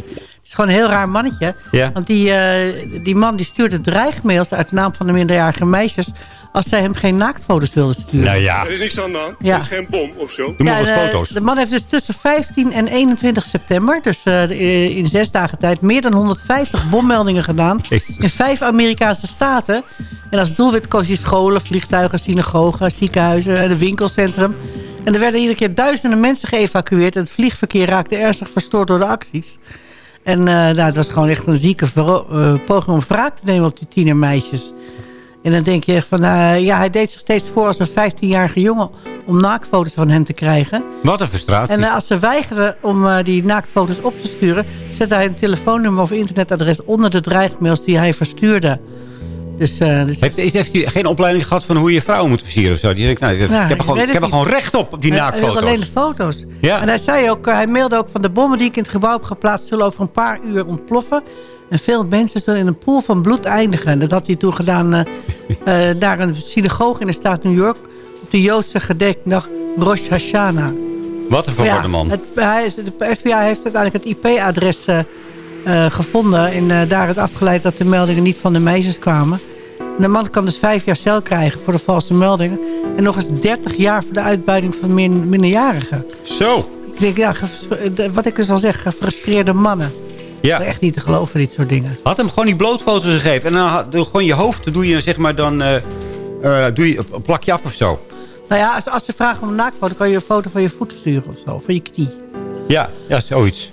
Speaker 12: Het is gewoon een heel raar mannetje.
Speaker 10: Ja.
Speaker 12: Want die, eh, die man die stuurde dreigmails uit naam van de minderjarige meisjes... als zij hem geen naaktfoto's wilden sturen.
Speaker 10: Nou ja.
Speaker 25: Er is niks aan de hand.
Speaker 12: Ja.
Speaker 25: Er is geen bom of zo.
Speaker 10: Doe
Speaker 12: Ja, de-
Speaker 10: foto's.
Speaker 12: De man heeft dus tussen 15 en 21 september... dus eh, in zes dagen tijd... meer dan 150 bommeldingen gedaan...
Speaker 10: Jezus.
Speaker 12: in vijf Amerikaanse staten. En als doelwit koos hij scholen, vliegtuigen, synagogen... ziekenhuizen en een winkelcentrum. En er werden iedere keer duizenden mensen geëvacueerd... en het vliegverkeer raakte ernstig verstoord door de acties. En eh, nou, het was gewoon echt een zieke eh, poging om wraak te nemen op die tienermeisjes. En dan denk je echt van... eh, ja, hij deed zich steeds voor als een 15-jarige jongen... om naaktfoto's van hen te krijgen.
Speaker 10: Wat een frustratie.
Speaker 12: En als ze weigerden om die naaktfoto's op te sturen... zette hij een telefoonnummer of internetadres onder de dreigmails die hij verstuurde. Dus, eh, dus
Speaker 10: Heeft, heeft hij geen opleiding gehad van hoe je vrouwen moet versieren of zo? Die denkt, nou, ik
Speaker 12: Nou,
Speaker 10: heb er gewoon, ik heb er gewoon recht op, op die
Speaker 12: hij, hij
Speaker 10: naaktfoto's.
Speaker 12: alleen de foto's.
Speaker 10: Ja.
Speaker 12: En hij zei ook, eh, hij mailde ook van de bommen die ik in het gebouw heb geplaatst... zullen over een paar uur ontploffen. En veel mensen zullen in een pool van bloed eindigen. Dat had hij toen gedaan eh, eh, naar een synagoge in de staat New York... op de Joodse gedenkdag Rosh Hashanah.
Speaker 10: Wat een
Speaker 12: Maar
Speaker 10: verwarde man.
Speaker 12: Het, hij, is- de FBI heeft uiteindelijk het IP-adres eh, eh, gevonden... en eh, daar het afgeleid dat de meldingen niet van de meisjes kwamen. En de man kan dus vijf jaar cel krijgen voor de valse meldingen... en nog eens 30 jaar voor de uitbuiting van min, minderjarigen.
Speaker 10: Zo.
Speaker 12: Ik denk, ja, wat ik dus al zeg, gefrustreerde mannen.
Speaker 10: Ja.
Speaker 12: Echt niet te geloven, dit soort dingen.
Speaker 10: Had hem gewoon die blootfoto's gegeven. En dan had- gewoon je hoofd, doe je zeg maar dan... eh, eh, doe je, plak je af of zo.
Speaker 12: Nou ja, als, als ze vragen om een naaktfoto... kan je een foto van je voet sturen of zo, van je knie.
Speaker 10: Ja, ja zoiets.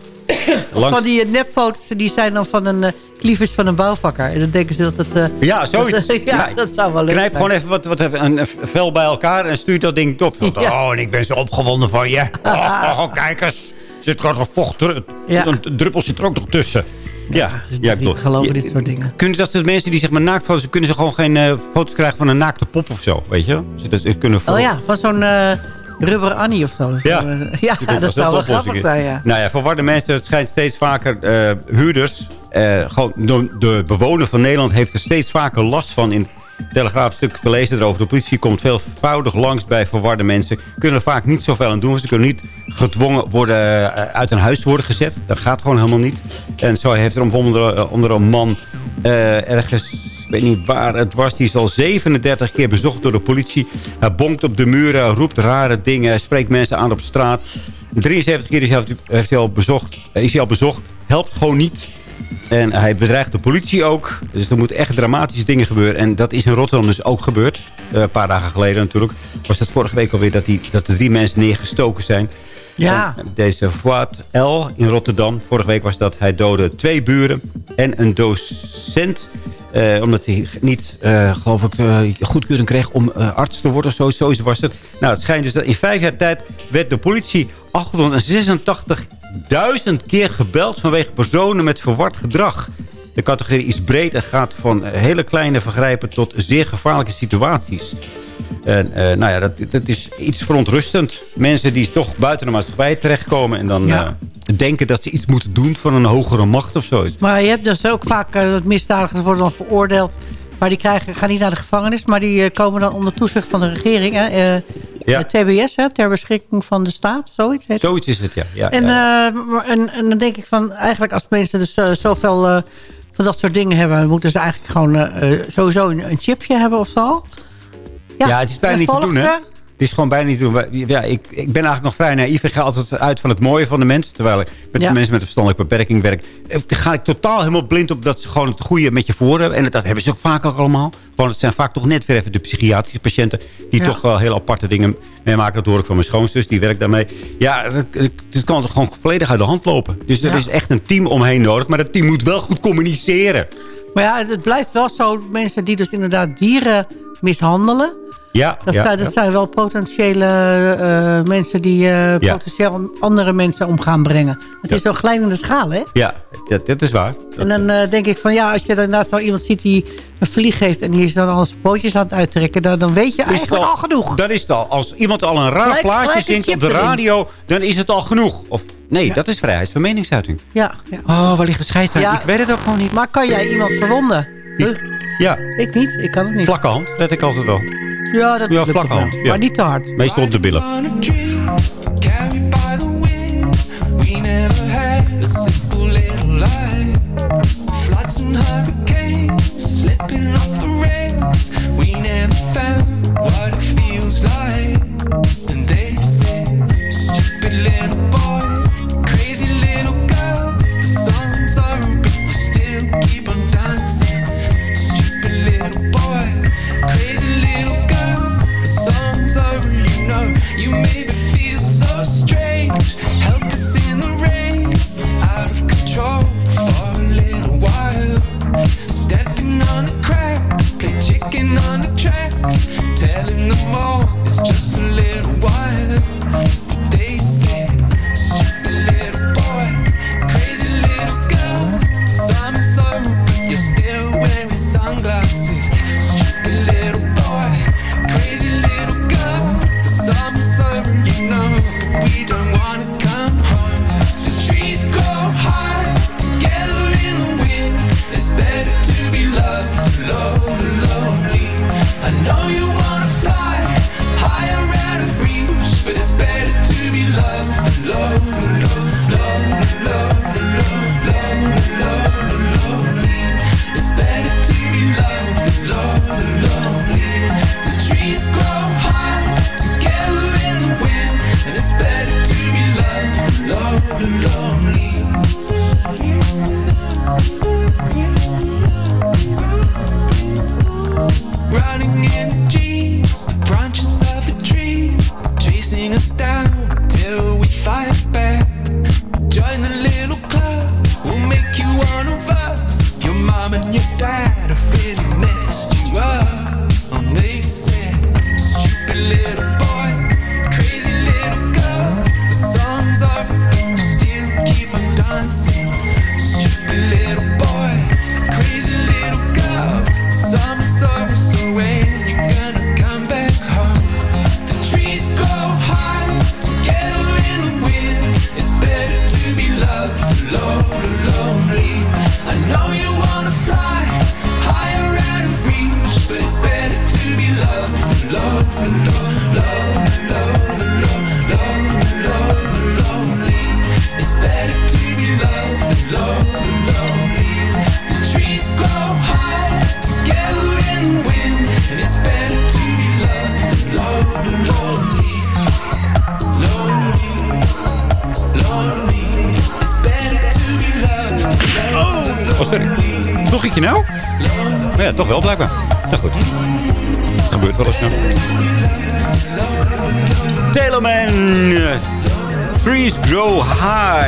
Speaker 10: Langs-
Speaker 12: van die eh, nepfoto's, die zijn dan van een uh, klievers van een bouwvakker. En dan denken ze dat het... eh,
Speaker 10: Ja, zoiets.
Speaker 12: dat- ja, dat zou wel leuk
Speaker 10: Knijp
Speaker 12: zijn.
Speaker 10: gewoon even wat, wat, een, een vel bij elkaar en stuur dat ding op.
Speaker 12: Ja.
Speaker 10: Oh, en ik ben zo opgewonden van je. Oh, oh, kijk eens. Zit er nog vocht,
Speaker 12: Ja.
Speaker 10: een druppel zit er ook nog tussen. Ja, ja, ik bedoel,
Speaker 12: Niet geloven, dit soort dingen.
Speaker 10: Kunnen dat soort mensen die zeg maar naaktfoto's... kunnen ze gewoon geen eh, foto's krijgen van een naakte pop of zo, weet je? Ze dat, kunnen
Speaker 12: Oh ja, van zo'n eh rubber Annie of zo.
Speaker 10: Ja,
Speaker 12: ja dat zou wel grappig zijn, ja.
Speaker 10: Nou ja, verwarde mensen, het schijnt steeds vaker eh, huurders. eh, gewoon de, de bewoner van Nederland heeft er steeds vaker last van. In het Telegraafstuk te lezen erover. De politie komt veelvoudig langs bij verwarde mensen. Kunnen er vaak niet zoveel aan doen. Ze kunnen niet gedwongen worden, eh, uit een huis worden gezet. Dat gaat gewoon helemaal niet. En zo heeft er onder, onder een man ergens weet niet waar het was. Die is al 37 keer bezocht door de politie. Hij bonkt op de muren, roept rare dingen. Spreekt mensen aan op straat. 73 keer is hij, heeft hij al bezocht, is hij al bezocht. Helpt gewoon niet. En hij bedreigt de politie ook. Dus er moeten echt dramatische dingen gebeuren. En dat is in Rotterdam dus ook gebeurd. Eh, een paar dagen geleden natuurlijk. Was het vorige week alweer dat, die, dat er drie mensen neergestoken zijn.
Speaker 12: Ja.
Speaker 10: En deze Fouad L. in Rotterdam. Vorige week was dat hij doodde twee buren en een docent. Eh, omdat hij niet, eh, geloof ik, eh, goedkeuring kreeg om arts te worden. Zo, zo was het. Nou, het schijnt dus dat in vijf jaar tijd werd de politie 886.000 keer gebeld vanwege personen met verward gedrag. De categorie is breed en gaat van hele kleine vergrijpen tot zeer gevaarlijke situaties. En eh, nou ja, dat, dat is iets verontrustend. Mensen die toch buiten de maatschappij terechtkomen... en dan
Speaker 12: Ja.
Speaker 10: eh, denken dat ze iets moeten doen van een hogere macht of zoiets.
Speaker 12: Maar je hebt dus ook vaak eh, dat misdadigers worden dan veroordeeld. Maar die krijgen, gaan niet naar de gevangenis. Maar die komen dan onder toezicht van de regering. Hè?
Speaker 10: Ja.
Speaker 12: TBS, hè? ter beschikking van de staat. Zoiets heet.
Speaker 10: Zoiets is het, ja. ja,
Speaker 12: En,
Speaker 10: ja.
Speaker 12: en, en dan denk ik van... Eigenlijk als mensen dus zoveel van dat soort dingen hebben... moeten ze eigenlijk gewoon sowieso een, een chipje hebben of zo.
Speaker 10: Ja, het is bijna niet te doen, hè? Het is gewoon bijna niet te doen. Ja, ik, ik ben eigenlijk nog vrij naïef. Ik ga altijd uit van het mooie van de mens. Terwijl ik met
Speaker 12: Ja.
Speaker 10: de mensen met een verstandelijke beperking werk. eh, ga ik totaal helemaal blind op dat ze gewoon het goede met je voor hebben. En dat, dat hebben ze ook vaak ook allemaal. Gewoon, het zijn vaak toch net weer even de psychiatrische patiënten... die
Speaker 12: Ja.
Speaker 10: toch wel heel aparte dingen meemaken. Dat hoor ik van mijn schoonzus. Die werkt daarmee. Ja, het, kan toch gewoon volledig uit de hand lopen. Dus er is echt een team omheen nodig. Maar dat team moet wel goed communiceren.
Speaker 12: Maar ja, het blijft wel zo. Mensen die dus inderdaad dieren mishandelen...
Speaker 10: Ja,
Speaker 12: Dat,
Speaker 10: ja,
Speaker 12: zijn, dat
Speaker 10: ja.
Speaker 12: zijn wel potentiële eh, mensen die
Speaker 10: Ja.
Speaker 12: potentieel andere mensen om gaan brengen. Het is zo klein in de schaal, hè?
Speaker 10: Ja, dat, dat is waar.
Speaker 12: En dan eh, denk ik van ja, als je inderdaad zo iemand ziet die een vlieg heeft... en die is dan al zijn pootjes aan het uittrekken... dan, dan weet je
Speaker 10: Is
Speaker 12: eigenlijk al, genoeg.
Speaker 10: Dan is het al. Als iemand al een raar
Speaker 12: Gelijk-
Speaker 10: plaatje
Speaker 12: gelijk
Speaker 10: zingt op de radio, dan is het al genoeg. Of nee,
Speaker 12: Ja.
Speaker 10: dat is vrijheid van meningsuiting.
Speaker 12: Ja, ja.
Speaker 10: Oh, waar ligt de scheidsrechter?
Speaker 12: Ja.
Speaker 10: Ik weet het ook gewoon niet.
Speaker 12: Maar kan jij iemand verwonden? Huh?
Speaker 10: Ja,
Speaker 12: Ik niet, ik kan het niet.
Speaker 10: vlakke hand, red ik altijd wel.
Speaker 12: Ja, dat
Speaker 10: Ja, hand, ja.
Speaker 12: Maar niet te hard.
Speaker 10: Meestal op de billen.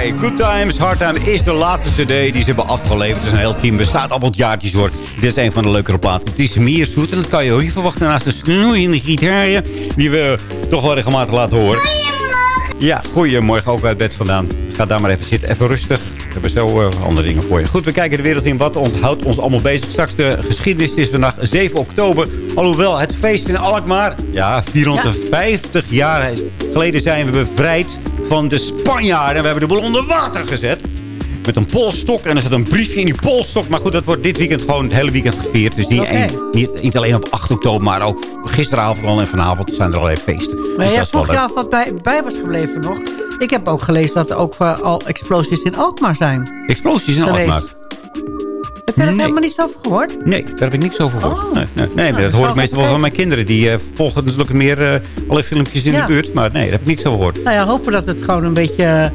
Speaker 10: High. Good Times, Hard Time is de laatste cd die ze hebben afgeleverd. Het is een heel team, bestaat allemaal jaartjes hoor. Dit is een van de leukere platen. Het is meer zoet en dat kan je ook niet verwachten naast de snoeiende gitaarje... die we toch wel regelmatig laten horen. Ja, goedemorgen, ook uit bed vandaan. Ga daar maar even zitten, even rustig. We hebben zo eh, andere dingen voor je. Goed, we kijken de wereld in. Wat onthoudt ons allemaal bezig? Straks de geschiedenis is vandaag 7 oktober. Alhoewel het feest in Alkmaar... Ja, 450 jaar geleden zijn we bevrijd van de Spanjaarden. We hebben de boel onder water gezet. Met een polstok. En er zit een briefje in die polstok. Maar goed, dat wordt dit weekend gewoon het hele weekend gevierd. Dus niet, alleen op 8 oktober, maar ook gisteravond al en vanavond zijn er allerlei feesten.
Speaker 12: Maar
Speaker 10: Dus
Speaker 12: jij vroeg je af wat bij, bij was gebleven nog. Ik heb ook gelezen dat er ook eh, al explosies in Alkmaar zijn.
Speaker 10: Explosies in. Alkmaar.
Speaker 12: Heb je er helemaal niets over gehoord?
Speaker 10: Nee, daar heb ik niks over gehoord.
Speaker 12: Oh.
Speaker 10: Nee, nee, nee,
Speaker 12: Nou,
Speaker 10: dat hoor ik meestal wel van mijn kinderen. Die eh, volgen natuurlijk meer eh alle filmpjes in
Speaker 12: Ja.
Speaker 10: de buurt. Maar nee, daar heb ik niks over gehoord.
Speaker 12: Nou ja, hopen dat het gewoon een beetje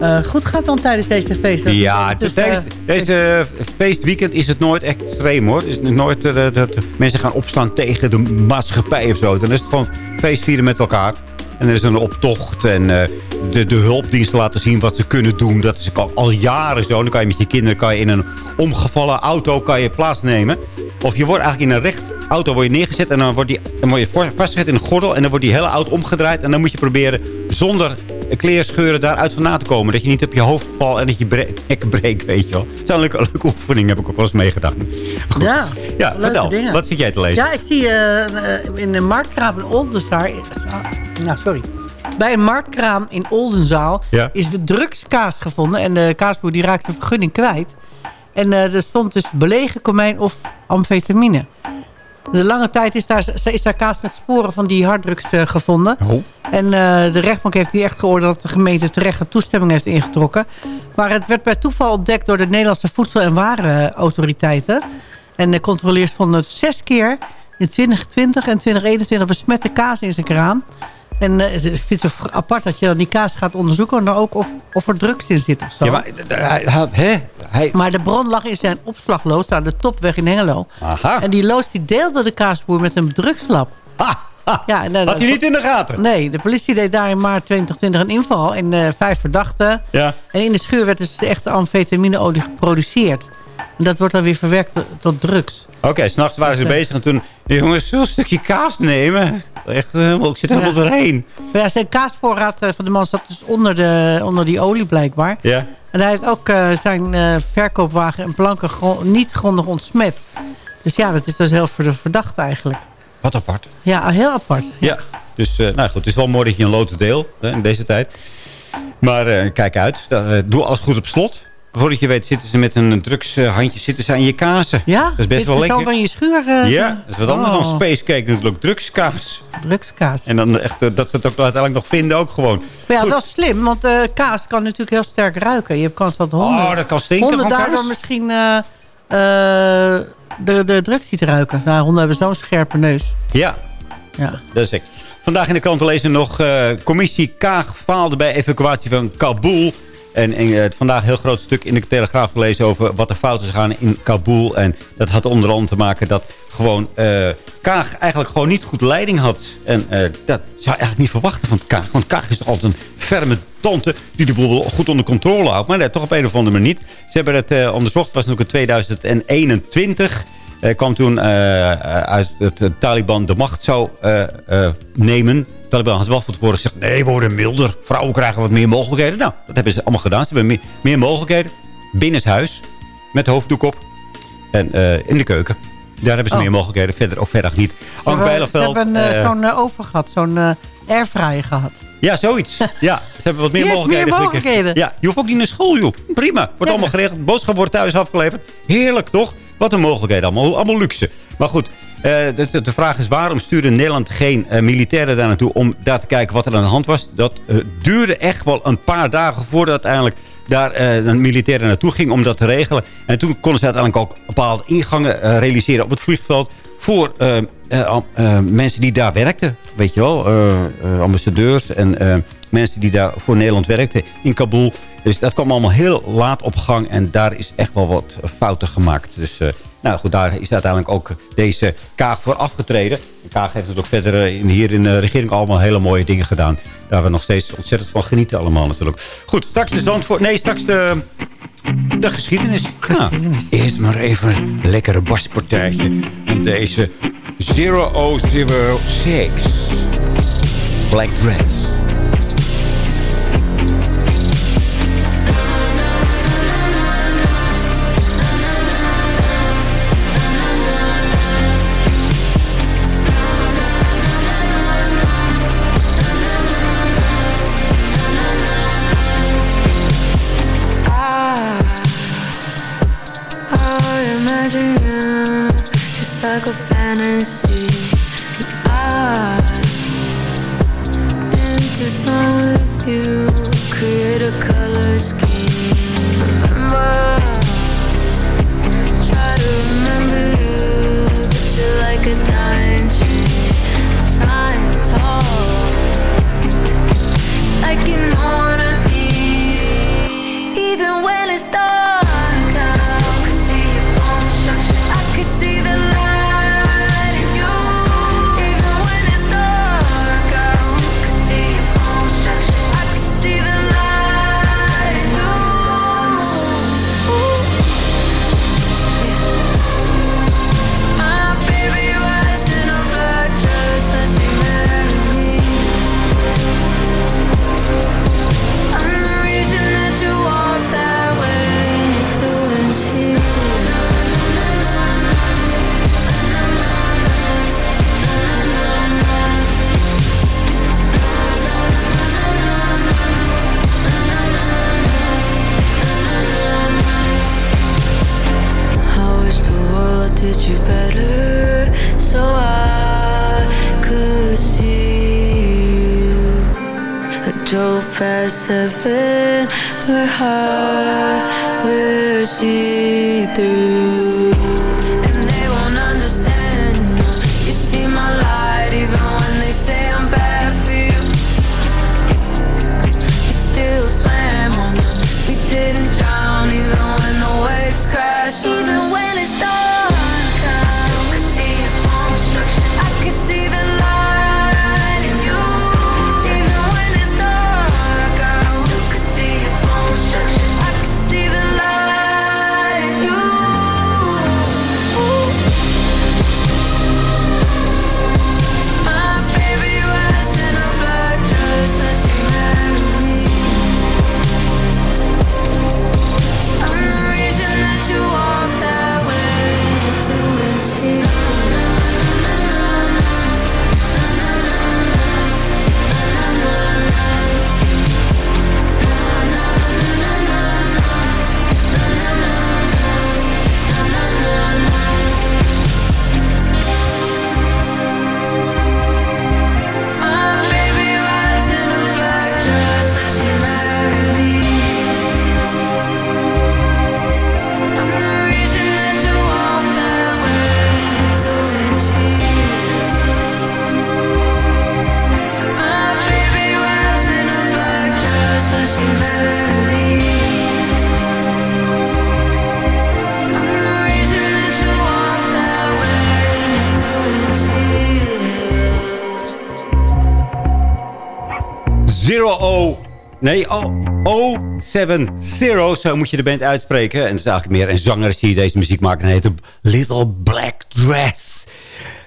Speaker 12: eh, goed gaat dan tijdens deze feesten.
Speaker 10: Ja,
Speaker 12: Dus,
Speaker 10: deze,
Speaker 12: eh,
Speaker 10: deze feestweekend is het nooit echt extreem hoor. Het is nooit dat dat mensen gaan opstaan tegen de maatschappij of zo. Dan is het gewoon feestvieren met elkaar. En er is een optocht en eh, de, de hulpdiensten laten zien wat ze kunnen doen. Dat is al, al jaren zo. Dan kan je met je kinderen kan je in een omgevallen auto kan je plaatsnemen. Of je wordt eigenlijk in een recht auto word je neergezet. En dan, wordt die, dan word je vastgezet in een gordel. En dan wordt die hele auto omgedraaid. En dan moet je proberen zonder kleerscheuren daaruit vandaan te komen. Dat je niet op je hoofd valt en dat je bre nek breekt, weet je wel. Dat is een leuke, leuke oefening, heb ik ook wel eens meegedaan. Goed.
Speaker 12: Ja,
Speaker 10: ja vertel.
Speaker 12: dingen.
Speaker 10: Wat zit jij te lezen?
Speaker 12: Ja, ik zie eh, in de marktkraam in Oldenzaal... Nou, sorry. Bij een marktkraam in Oldenzaal
Speaker 10: Ja.
Speaker 12: is de drugskaas gevonden. En de kaasboer die raakt zijn vergunning kwijt. En eh, er stond dus belegen komijn of amfetamine. De lange tijd is daar, is daar kaas met sporen van die harddrugs eh, gevonden.
Speaker 10: Oh.
Speaker 12: En eh, de rechtbank heeft nu echt geoordeeld dat de gemeente terecht een toestemming heeft ingetrokken. Maar het werd bij toeval ontdekt door de Nederlandse Voedsel- en Warenautoriteiten. En de controleurs vonden het zes keer in 2020 en 2021 besmette kaas in zijn kraam. En eh, ik vind het zo apart dat je dan die kaas gaat onderzoeken... en dan ook of, of er drugs in zit of zo.
Speaker 10: Ja, maar hij had... Hè? Hij...
Speaker 12: Maar de bron lag in zijn opslagloods aan de topweg in Hengelo.
Speaker 10: Aha.
Speaker 12: En die loods die deelde de kaasboer met een drugslab. Ja, eh,
Speaker 10: Had hij niet in de gaten?
Speaker 12: Nee, de politie deed daar in maart 2020 een inval in eh, vijf verdachten.
Speaker 10: Ja.
Speaker 12: En in de schuur werd dus echt amfetamineolie geproduceerd. En dat wordt dan weer verwerkt tot, drugs.
Speaker 10: Oké, s'nachts waren ze
Speaker 12: Dus, eh,
Speaker 10: bezig en toen... Die jongens, zo'n stukje kaas nemen. Echt, helemaal, ik zit er helemaal
Speaker 12: Ja.
Speaker 10: doorheen.
Speaker 12: Maar ja, zijn kaasvoorraad eh, van de man zat dus onder, de, onder die olie blijkbaar.
Speaker 10: Ja.
Speaker 12: En hij heeft ook eh, zijn eh, verkoopwagen en planken niet grondig ontsmet. Dus ja, dat is dus heel voor de verdachte eigenlijk.
Speaker 10: Wat apart.
Speaker 12: Ja, heel apart.
Speaker 10: Ja, dus eh, nou goed, het is wel mooi dat je een deelt hè, in deze tijd. Maar eh, kijk uit, eh, doe alles goed op slot. Voordat je weet zitten ze met een drugshandje zitten ze aan je kazen.
Speaker 12: Ja,
Speaker 10: dat is best wel lekker.
Speaker 12: in je schuur. eh,
Speaker 10: ja, dat is wat anders dan
Speaker 12: oh,
Speaker 10: space cake natuurlijk. Drugskaas.
Speaker 12: Drugskaas.
Speaker 10: En dan echt, dat ze het ook uiteindelijk nog vinden ook gewoon.
Speaker 12: Maar ja, dat is slim, want kaas kan natuurlijk heel sterk ruiken. Je hebt kans dat honden,
Speaker 10: Oh, dat kan stinken
Speaker 12: honden
Speaker 10: van
Speaker 12: daardoor misschien de, de drugs ziet ruiken. Nou, honden hebben zo'n scherpe neus.
Speaker 10: Ja,
Speaker 12: Ja.
Speaker 10: dat is ik. Vandaag in de krant lezen nog... eh, commissie Kaag faalde bij evacuatie van Kabul. En, en eh, vandaag een heel groot stuk in de Telegraaf gelezen... over wat er fout is gegaan in Kabul. En dat had onder andere te maken dat gewoon eh, Kaag eigenlijk gewoon niet goed leiding had. En eh, dat zou je eigenlijk niet verwachten van Kaag. Want Kaag is toch altijd een ferme tante die de boel goed onder controle houdt. Maar dat toch op een of andere manier niet. Ze hebben het onderzocht. Het was natuurlijk in 2021... Er kwam toen uit het Taliban de macht zou nemen. Taliban had wel van tevoren gezegd... nee, we worden milder. Vrouwen krijgen wat meer mogelijkheden. Nou, dat hebben ze allemaal gedaan. Ze hebben meer, meer mogelijkheden. Binnenshuis. Met hoofddoek op. En eh, in de keuken. Daar hebben ze
Speaker 12: Oh.
Speaker 10: meer mogelijkheden. Verder of verder niet.
Speaker 12: Ze
Speaker 10: Ank
Speaker 12: hebben, ze hebben eh,
Speaker 10: eh,
Speaker 12: zo'n oven gehad, zo'n airfryer gehad.
Speaker 10: ja, zoiets. Ja, ze hebben wat meer mogelijkheden.
Speaker 12: meer mogelijkheden.
Speaker 10: Ja, je hoeft ook niet naar school, joh. Prima. Wordt allemaal geregeld. Boodschap wordt thuis afgeleverd. Heerlijk, toch? Wat een mogelijkheid allemaal. Allemaal luxe. Maar goed, de, de- de vraag is waarom stuurde Nederland geen eh, militairen daar naartoe... om daar te kijken wat er aan de hand was. Dat eh, duurde echt wel een paar dagen voordat uiteindelijk daar eh, een militair naartoe ging om dat te regelen. En toen konden ze uiteindelijk ook bepaalde ingangen eh, realiseren op het vliegveld... voor eh, eh, eh, mensen die daar werkten. Weet je wel, eh, eh, ambassadeurs en eh, mensen die daar voor Nederland werkten in Kabul. Dus dat kwam allemaal heel laat op gang en daar is echt wel wat fouten gemaakt. Dus eh, Nou goed, daar is uiteindelijk ook deze Kaag voor afgetreden. En Kaag heeft het ook verder eh, in, hier in de regering allemaal hele mooie dingen gedaan. Daar we nog steeds ontzettend van genieten allemaal natuurlijk. Goed, straks de Zandvoort... Nee, straks de... De geschiedenis. geschiedenis. eerst maar even een lekkere baspartijtje van deze 0006. Black Dress.
Speaker 26: Intertwine with you, seven, We're high. We're see through.
Speaker 10: Nee, O. O70, zo moet je de band uitspreken. En het is eigenlijk meer een zanger die deze muziek maakt. En heet Little Black Dress.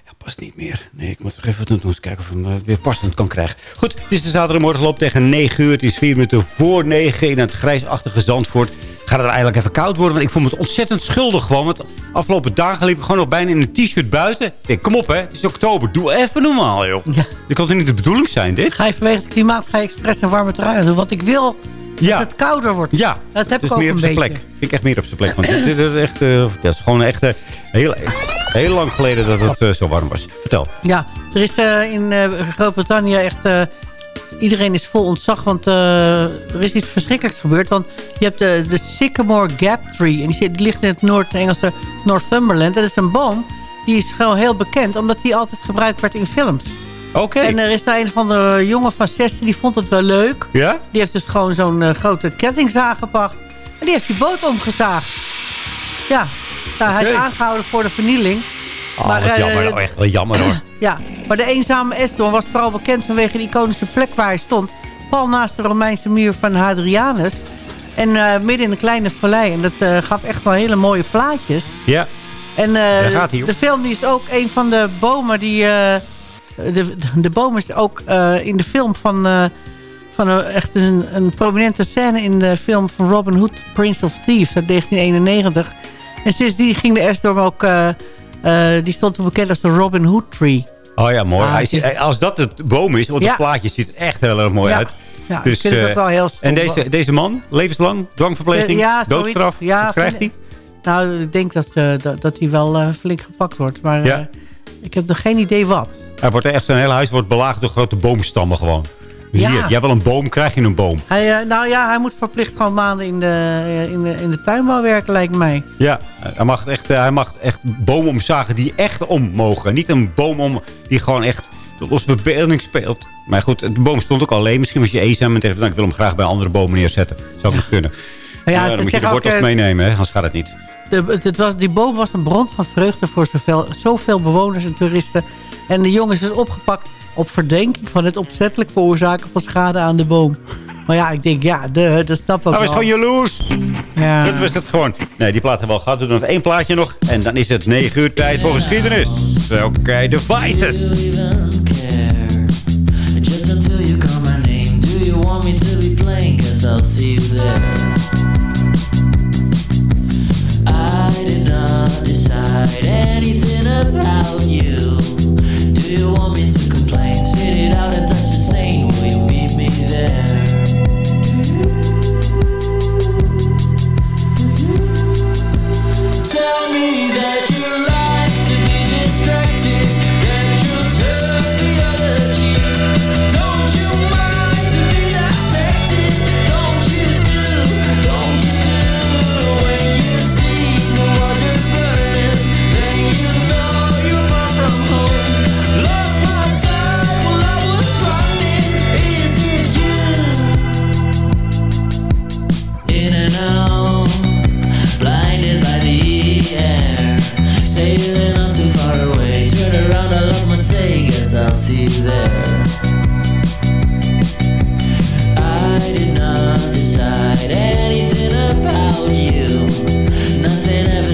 Speaker 10: Ja, past niet meer. Nee, ik moet nog even doen. Eens kijken of ik hem eh, weer passend kan krijgen. Goed, het is de zaterdagmorgen. Loopt tegen 9 uur. Het is 4 minuten voor 9 in het grijsachtige Zandvoort. Gaat het eigenlijk even koud worden? Want ik voel me ontzettend schuldig gewoon. Want de afgelopen dagen liep ik gewoon nog bijna in een t-shirt buiten. Ik kom op hè, het is oktober. Doe even normaal joh. Ja. Dit kan toch niet de bedoeling zijn dit?
Speaker 12: Ga je vanwege het klimaat ga je expres een warme trui doen. Want ik wil
Speaker 10: Ja.
Speaker 12: dat het kouder wordt.
Speaker 10: Ja,
Speaker 12: Dat heb
Speaker 10: dus
Speaker 12: ik ook
Speaker 10: meer op zijn
Speaker 12: beetje.
Speaker 10: plek. Vind ik echt meer op zijn plek. Want dit, is echt, ja, het is gewoon echt eh, heel, heel lang geleden dat het eh, zo warm was. Vertel.
Speaker 12: Ja, er is in Groot-Brittannië echt... iedereen is vol ontzag, want eh, er is iets verschrikkelijks gebeurd. Want je hebt de, de Sycamore Gap Tree. En die, zit- die ligt in het Noord-Engelse Northumberland. Dat is een boom, die is gewoon heel bekend... omdat die altijd gebruikt werd in films.
Speaker 10: Oké.
Speaker 12: En er is daar een van de jongen van 16, die vond het wel leuk.
Speaker 10: Ja?
Speaker 12: Die heeft dus gewoon zo'n eh, grote kettingzaag gepakt. En die heeft die boot omgezaagd. Ja. Nou, hij is aangehouden voor de vernieling.
Speaker 10: Oh,
Speaker 12: Maar,
Speaker 10: wat
Speaker 12: eh,
Speaker 10: jammer. Oh, echt wel jammer hoor.
Speaker 12: Ja, maar de eenzame Esdorn was vooral bekend vanwege de iconische plek waar hij stond. Pal naast de Romeinse muur van Hadrianus. En eh, midden in een kleine vallei. En dat eh, gaf echt wel hele mooie plaatjes.
Speaker 10: Ja.
Speaker 12: En
Speaker 10: gaat hoor.
Speaker 12: de film die is ook een van de bomen die... de, de boom is ook in de film van... van een, echt een, een prominente scène in de film van Robin Hood, Prince of Thieves uit 1991. En sindsdien ging de Esdorm ook... eh, die stond toen bekend als de Robin Hood Tree.
Speaker 10: Oh ja, mooi.
Speaker 12: Ah,
Speaker 10: Hij
Speaker 12: is-
Speaker 10: als dat het boom is, want
Speaker 12: Ja.
Speaker 10: het plaatje ziet er echt heel erg mooi
Speaker 12: Ja.
Speaker 10: uit.
Speaker 12: Ja, ik vind het
Speaker 10: eh,
Speaker 12: ook wel heel stom.
Speaker 10: En deze, deze man, levenslang, dwangverpleging,
Speaker 12: Ja,
Speaker 10: doodstraf,
Speaker 12: Ja,
Speaker 10: krijgt hij?
Speaker 12: Nou, ik denk dat, eh, dat, dat hij wel flink gepakt wordt. Maar ik heb nog geen idee wat.
Speaker 10: Hij wordt echt, zijn hele huis wordt belaagd door grote boomstammen gewoon.
Speaker 12: Ja.
Speaker 10: Hier, jij wil een boom, krijg je een boom.
Speaker 12: Hij, eh, nou ja, hij moet verplicht gewoon maanden in de, eh, in de, in de tuinbouw werken, lijkt mij.
Speaker 10: Ja, hij mag echt, eh, hij mag echt bomen omzagen die echt om mogen. Niet een boom om die gewoon echt tot onze verbeelding speelt. Maar goed, de boom stond ook alleen. Misschien was je eenzaam en dacht, nou, ik wil hem graag bij andere bomen neerzetten. Zou ook nog kunnen.
Speaker 12: Maar ja,
Speaker 10: Ja, dan moet je de
Speaker 12: ook,
Speaker 10: wortels meenemen, hè? anders gaat het niet.
Speaker 12: De, het, was, die boom was een bron van vreugde voor zoveel, zoveel bewoners en toeristen. En de jongen is opgepakt op verdenking van het opzettelijk veroorzaken van schade aan de boom. Maar ja, ik denk, ja, de, dat snap ik
Speaker 10: Hij was
Speaker 12: wel.
Speaker 10: gewoon jaloers.
Speaker 12: Ja.
Speaker 10: Dat was het gewoon. Nee, die plaat hebben we al gehad. We doen nog één plaatje nog. En dan is het 9 uur tijd voor geschiedenis. Oké, Devices.
Speaker 27: Just until you call my name Do you want me to be playing? Guess I'll see you there I did not decide anything about you you want me to complain? Sit it out and touch the same Will you meet me there? Tell me I'll see you there. I did not decide anything about you. Nothing ever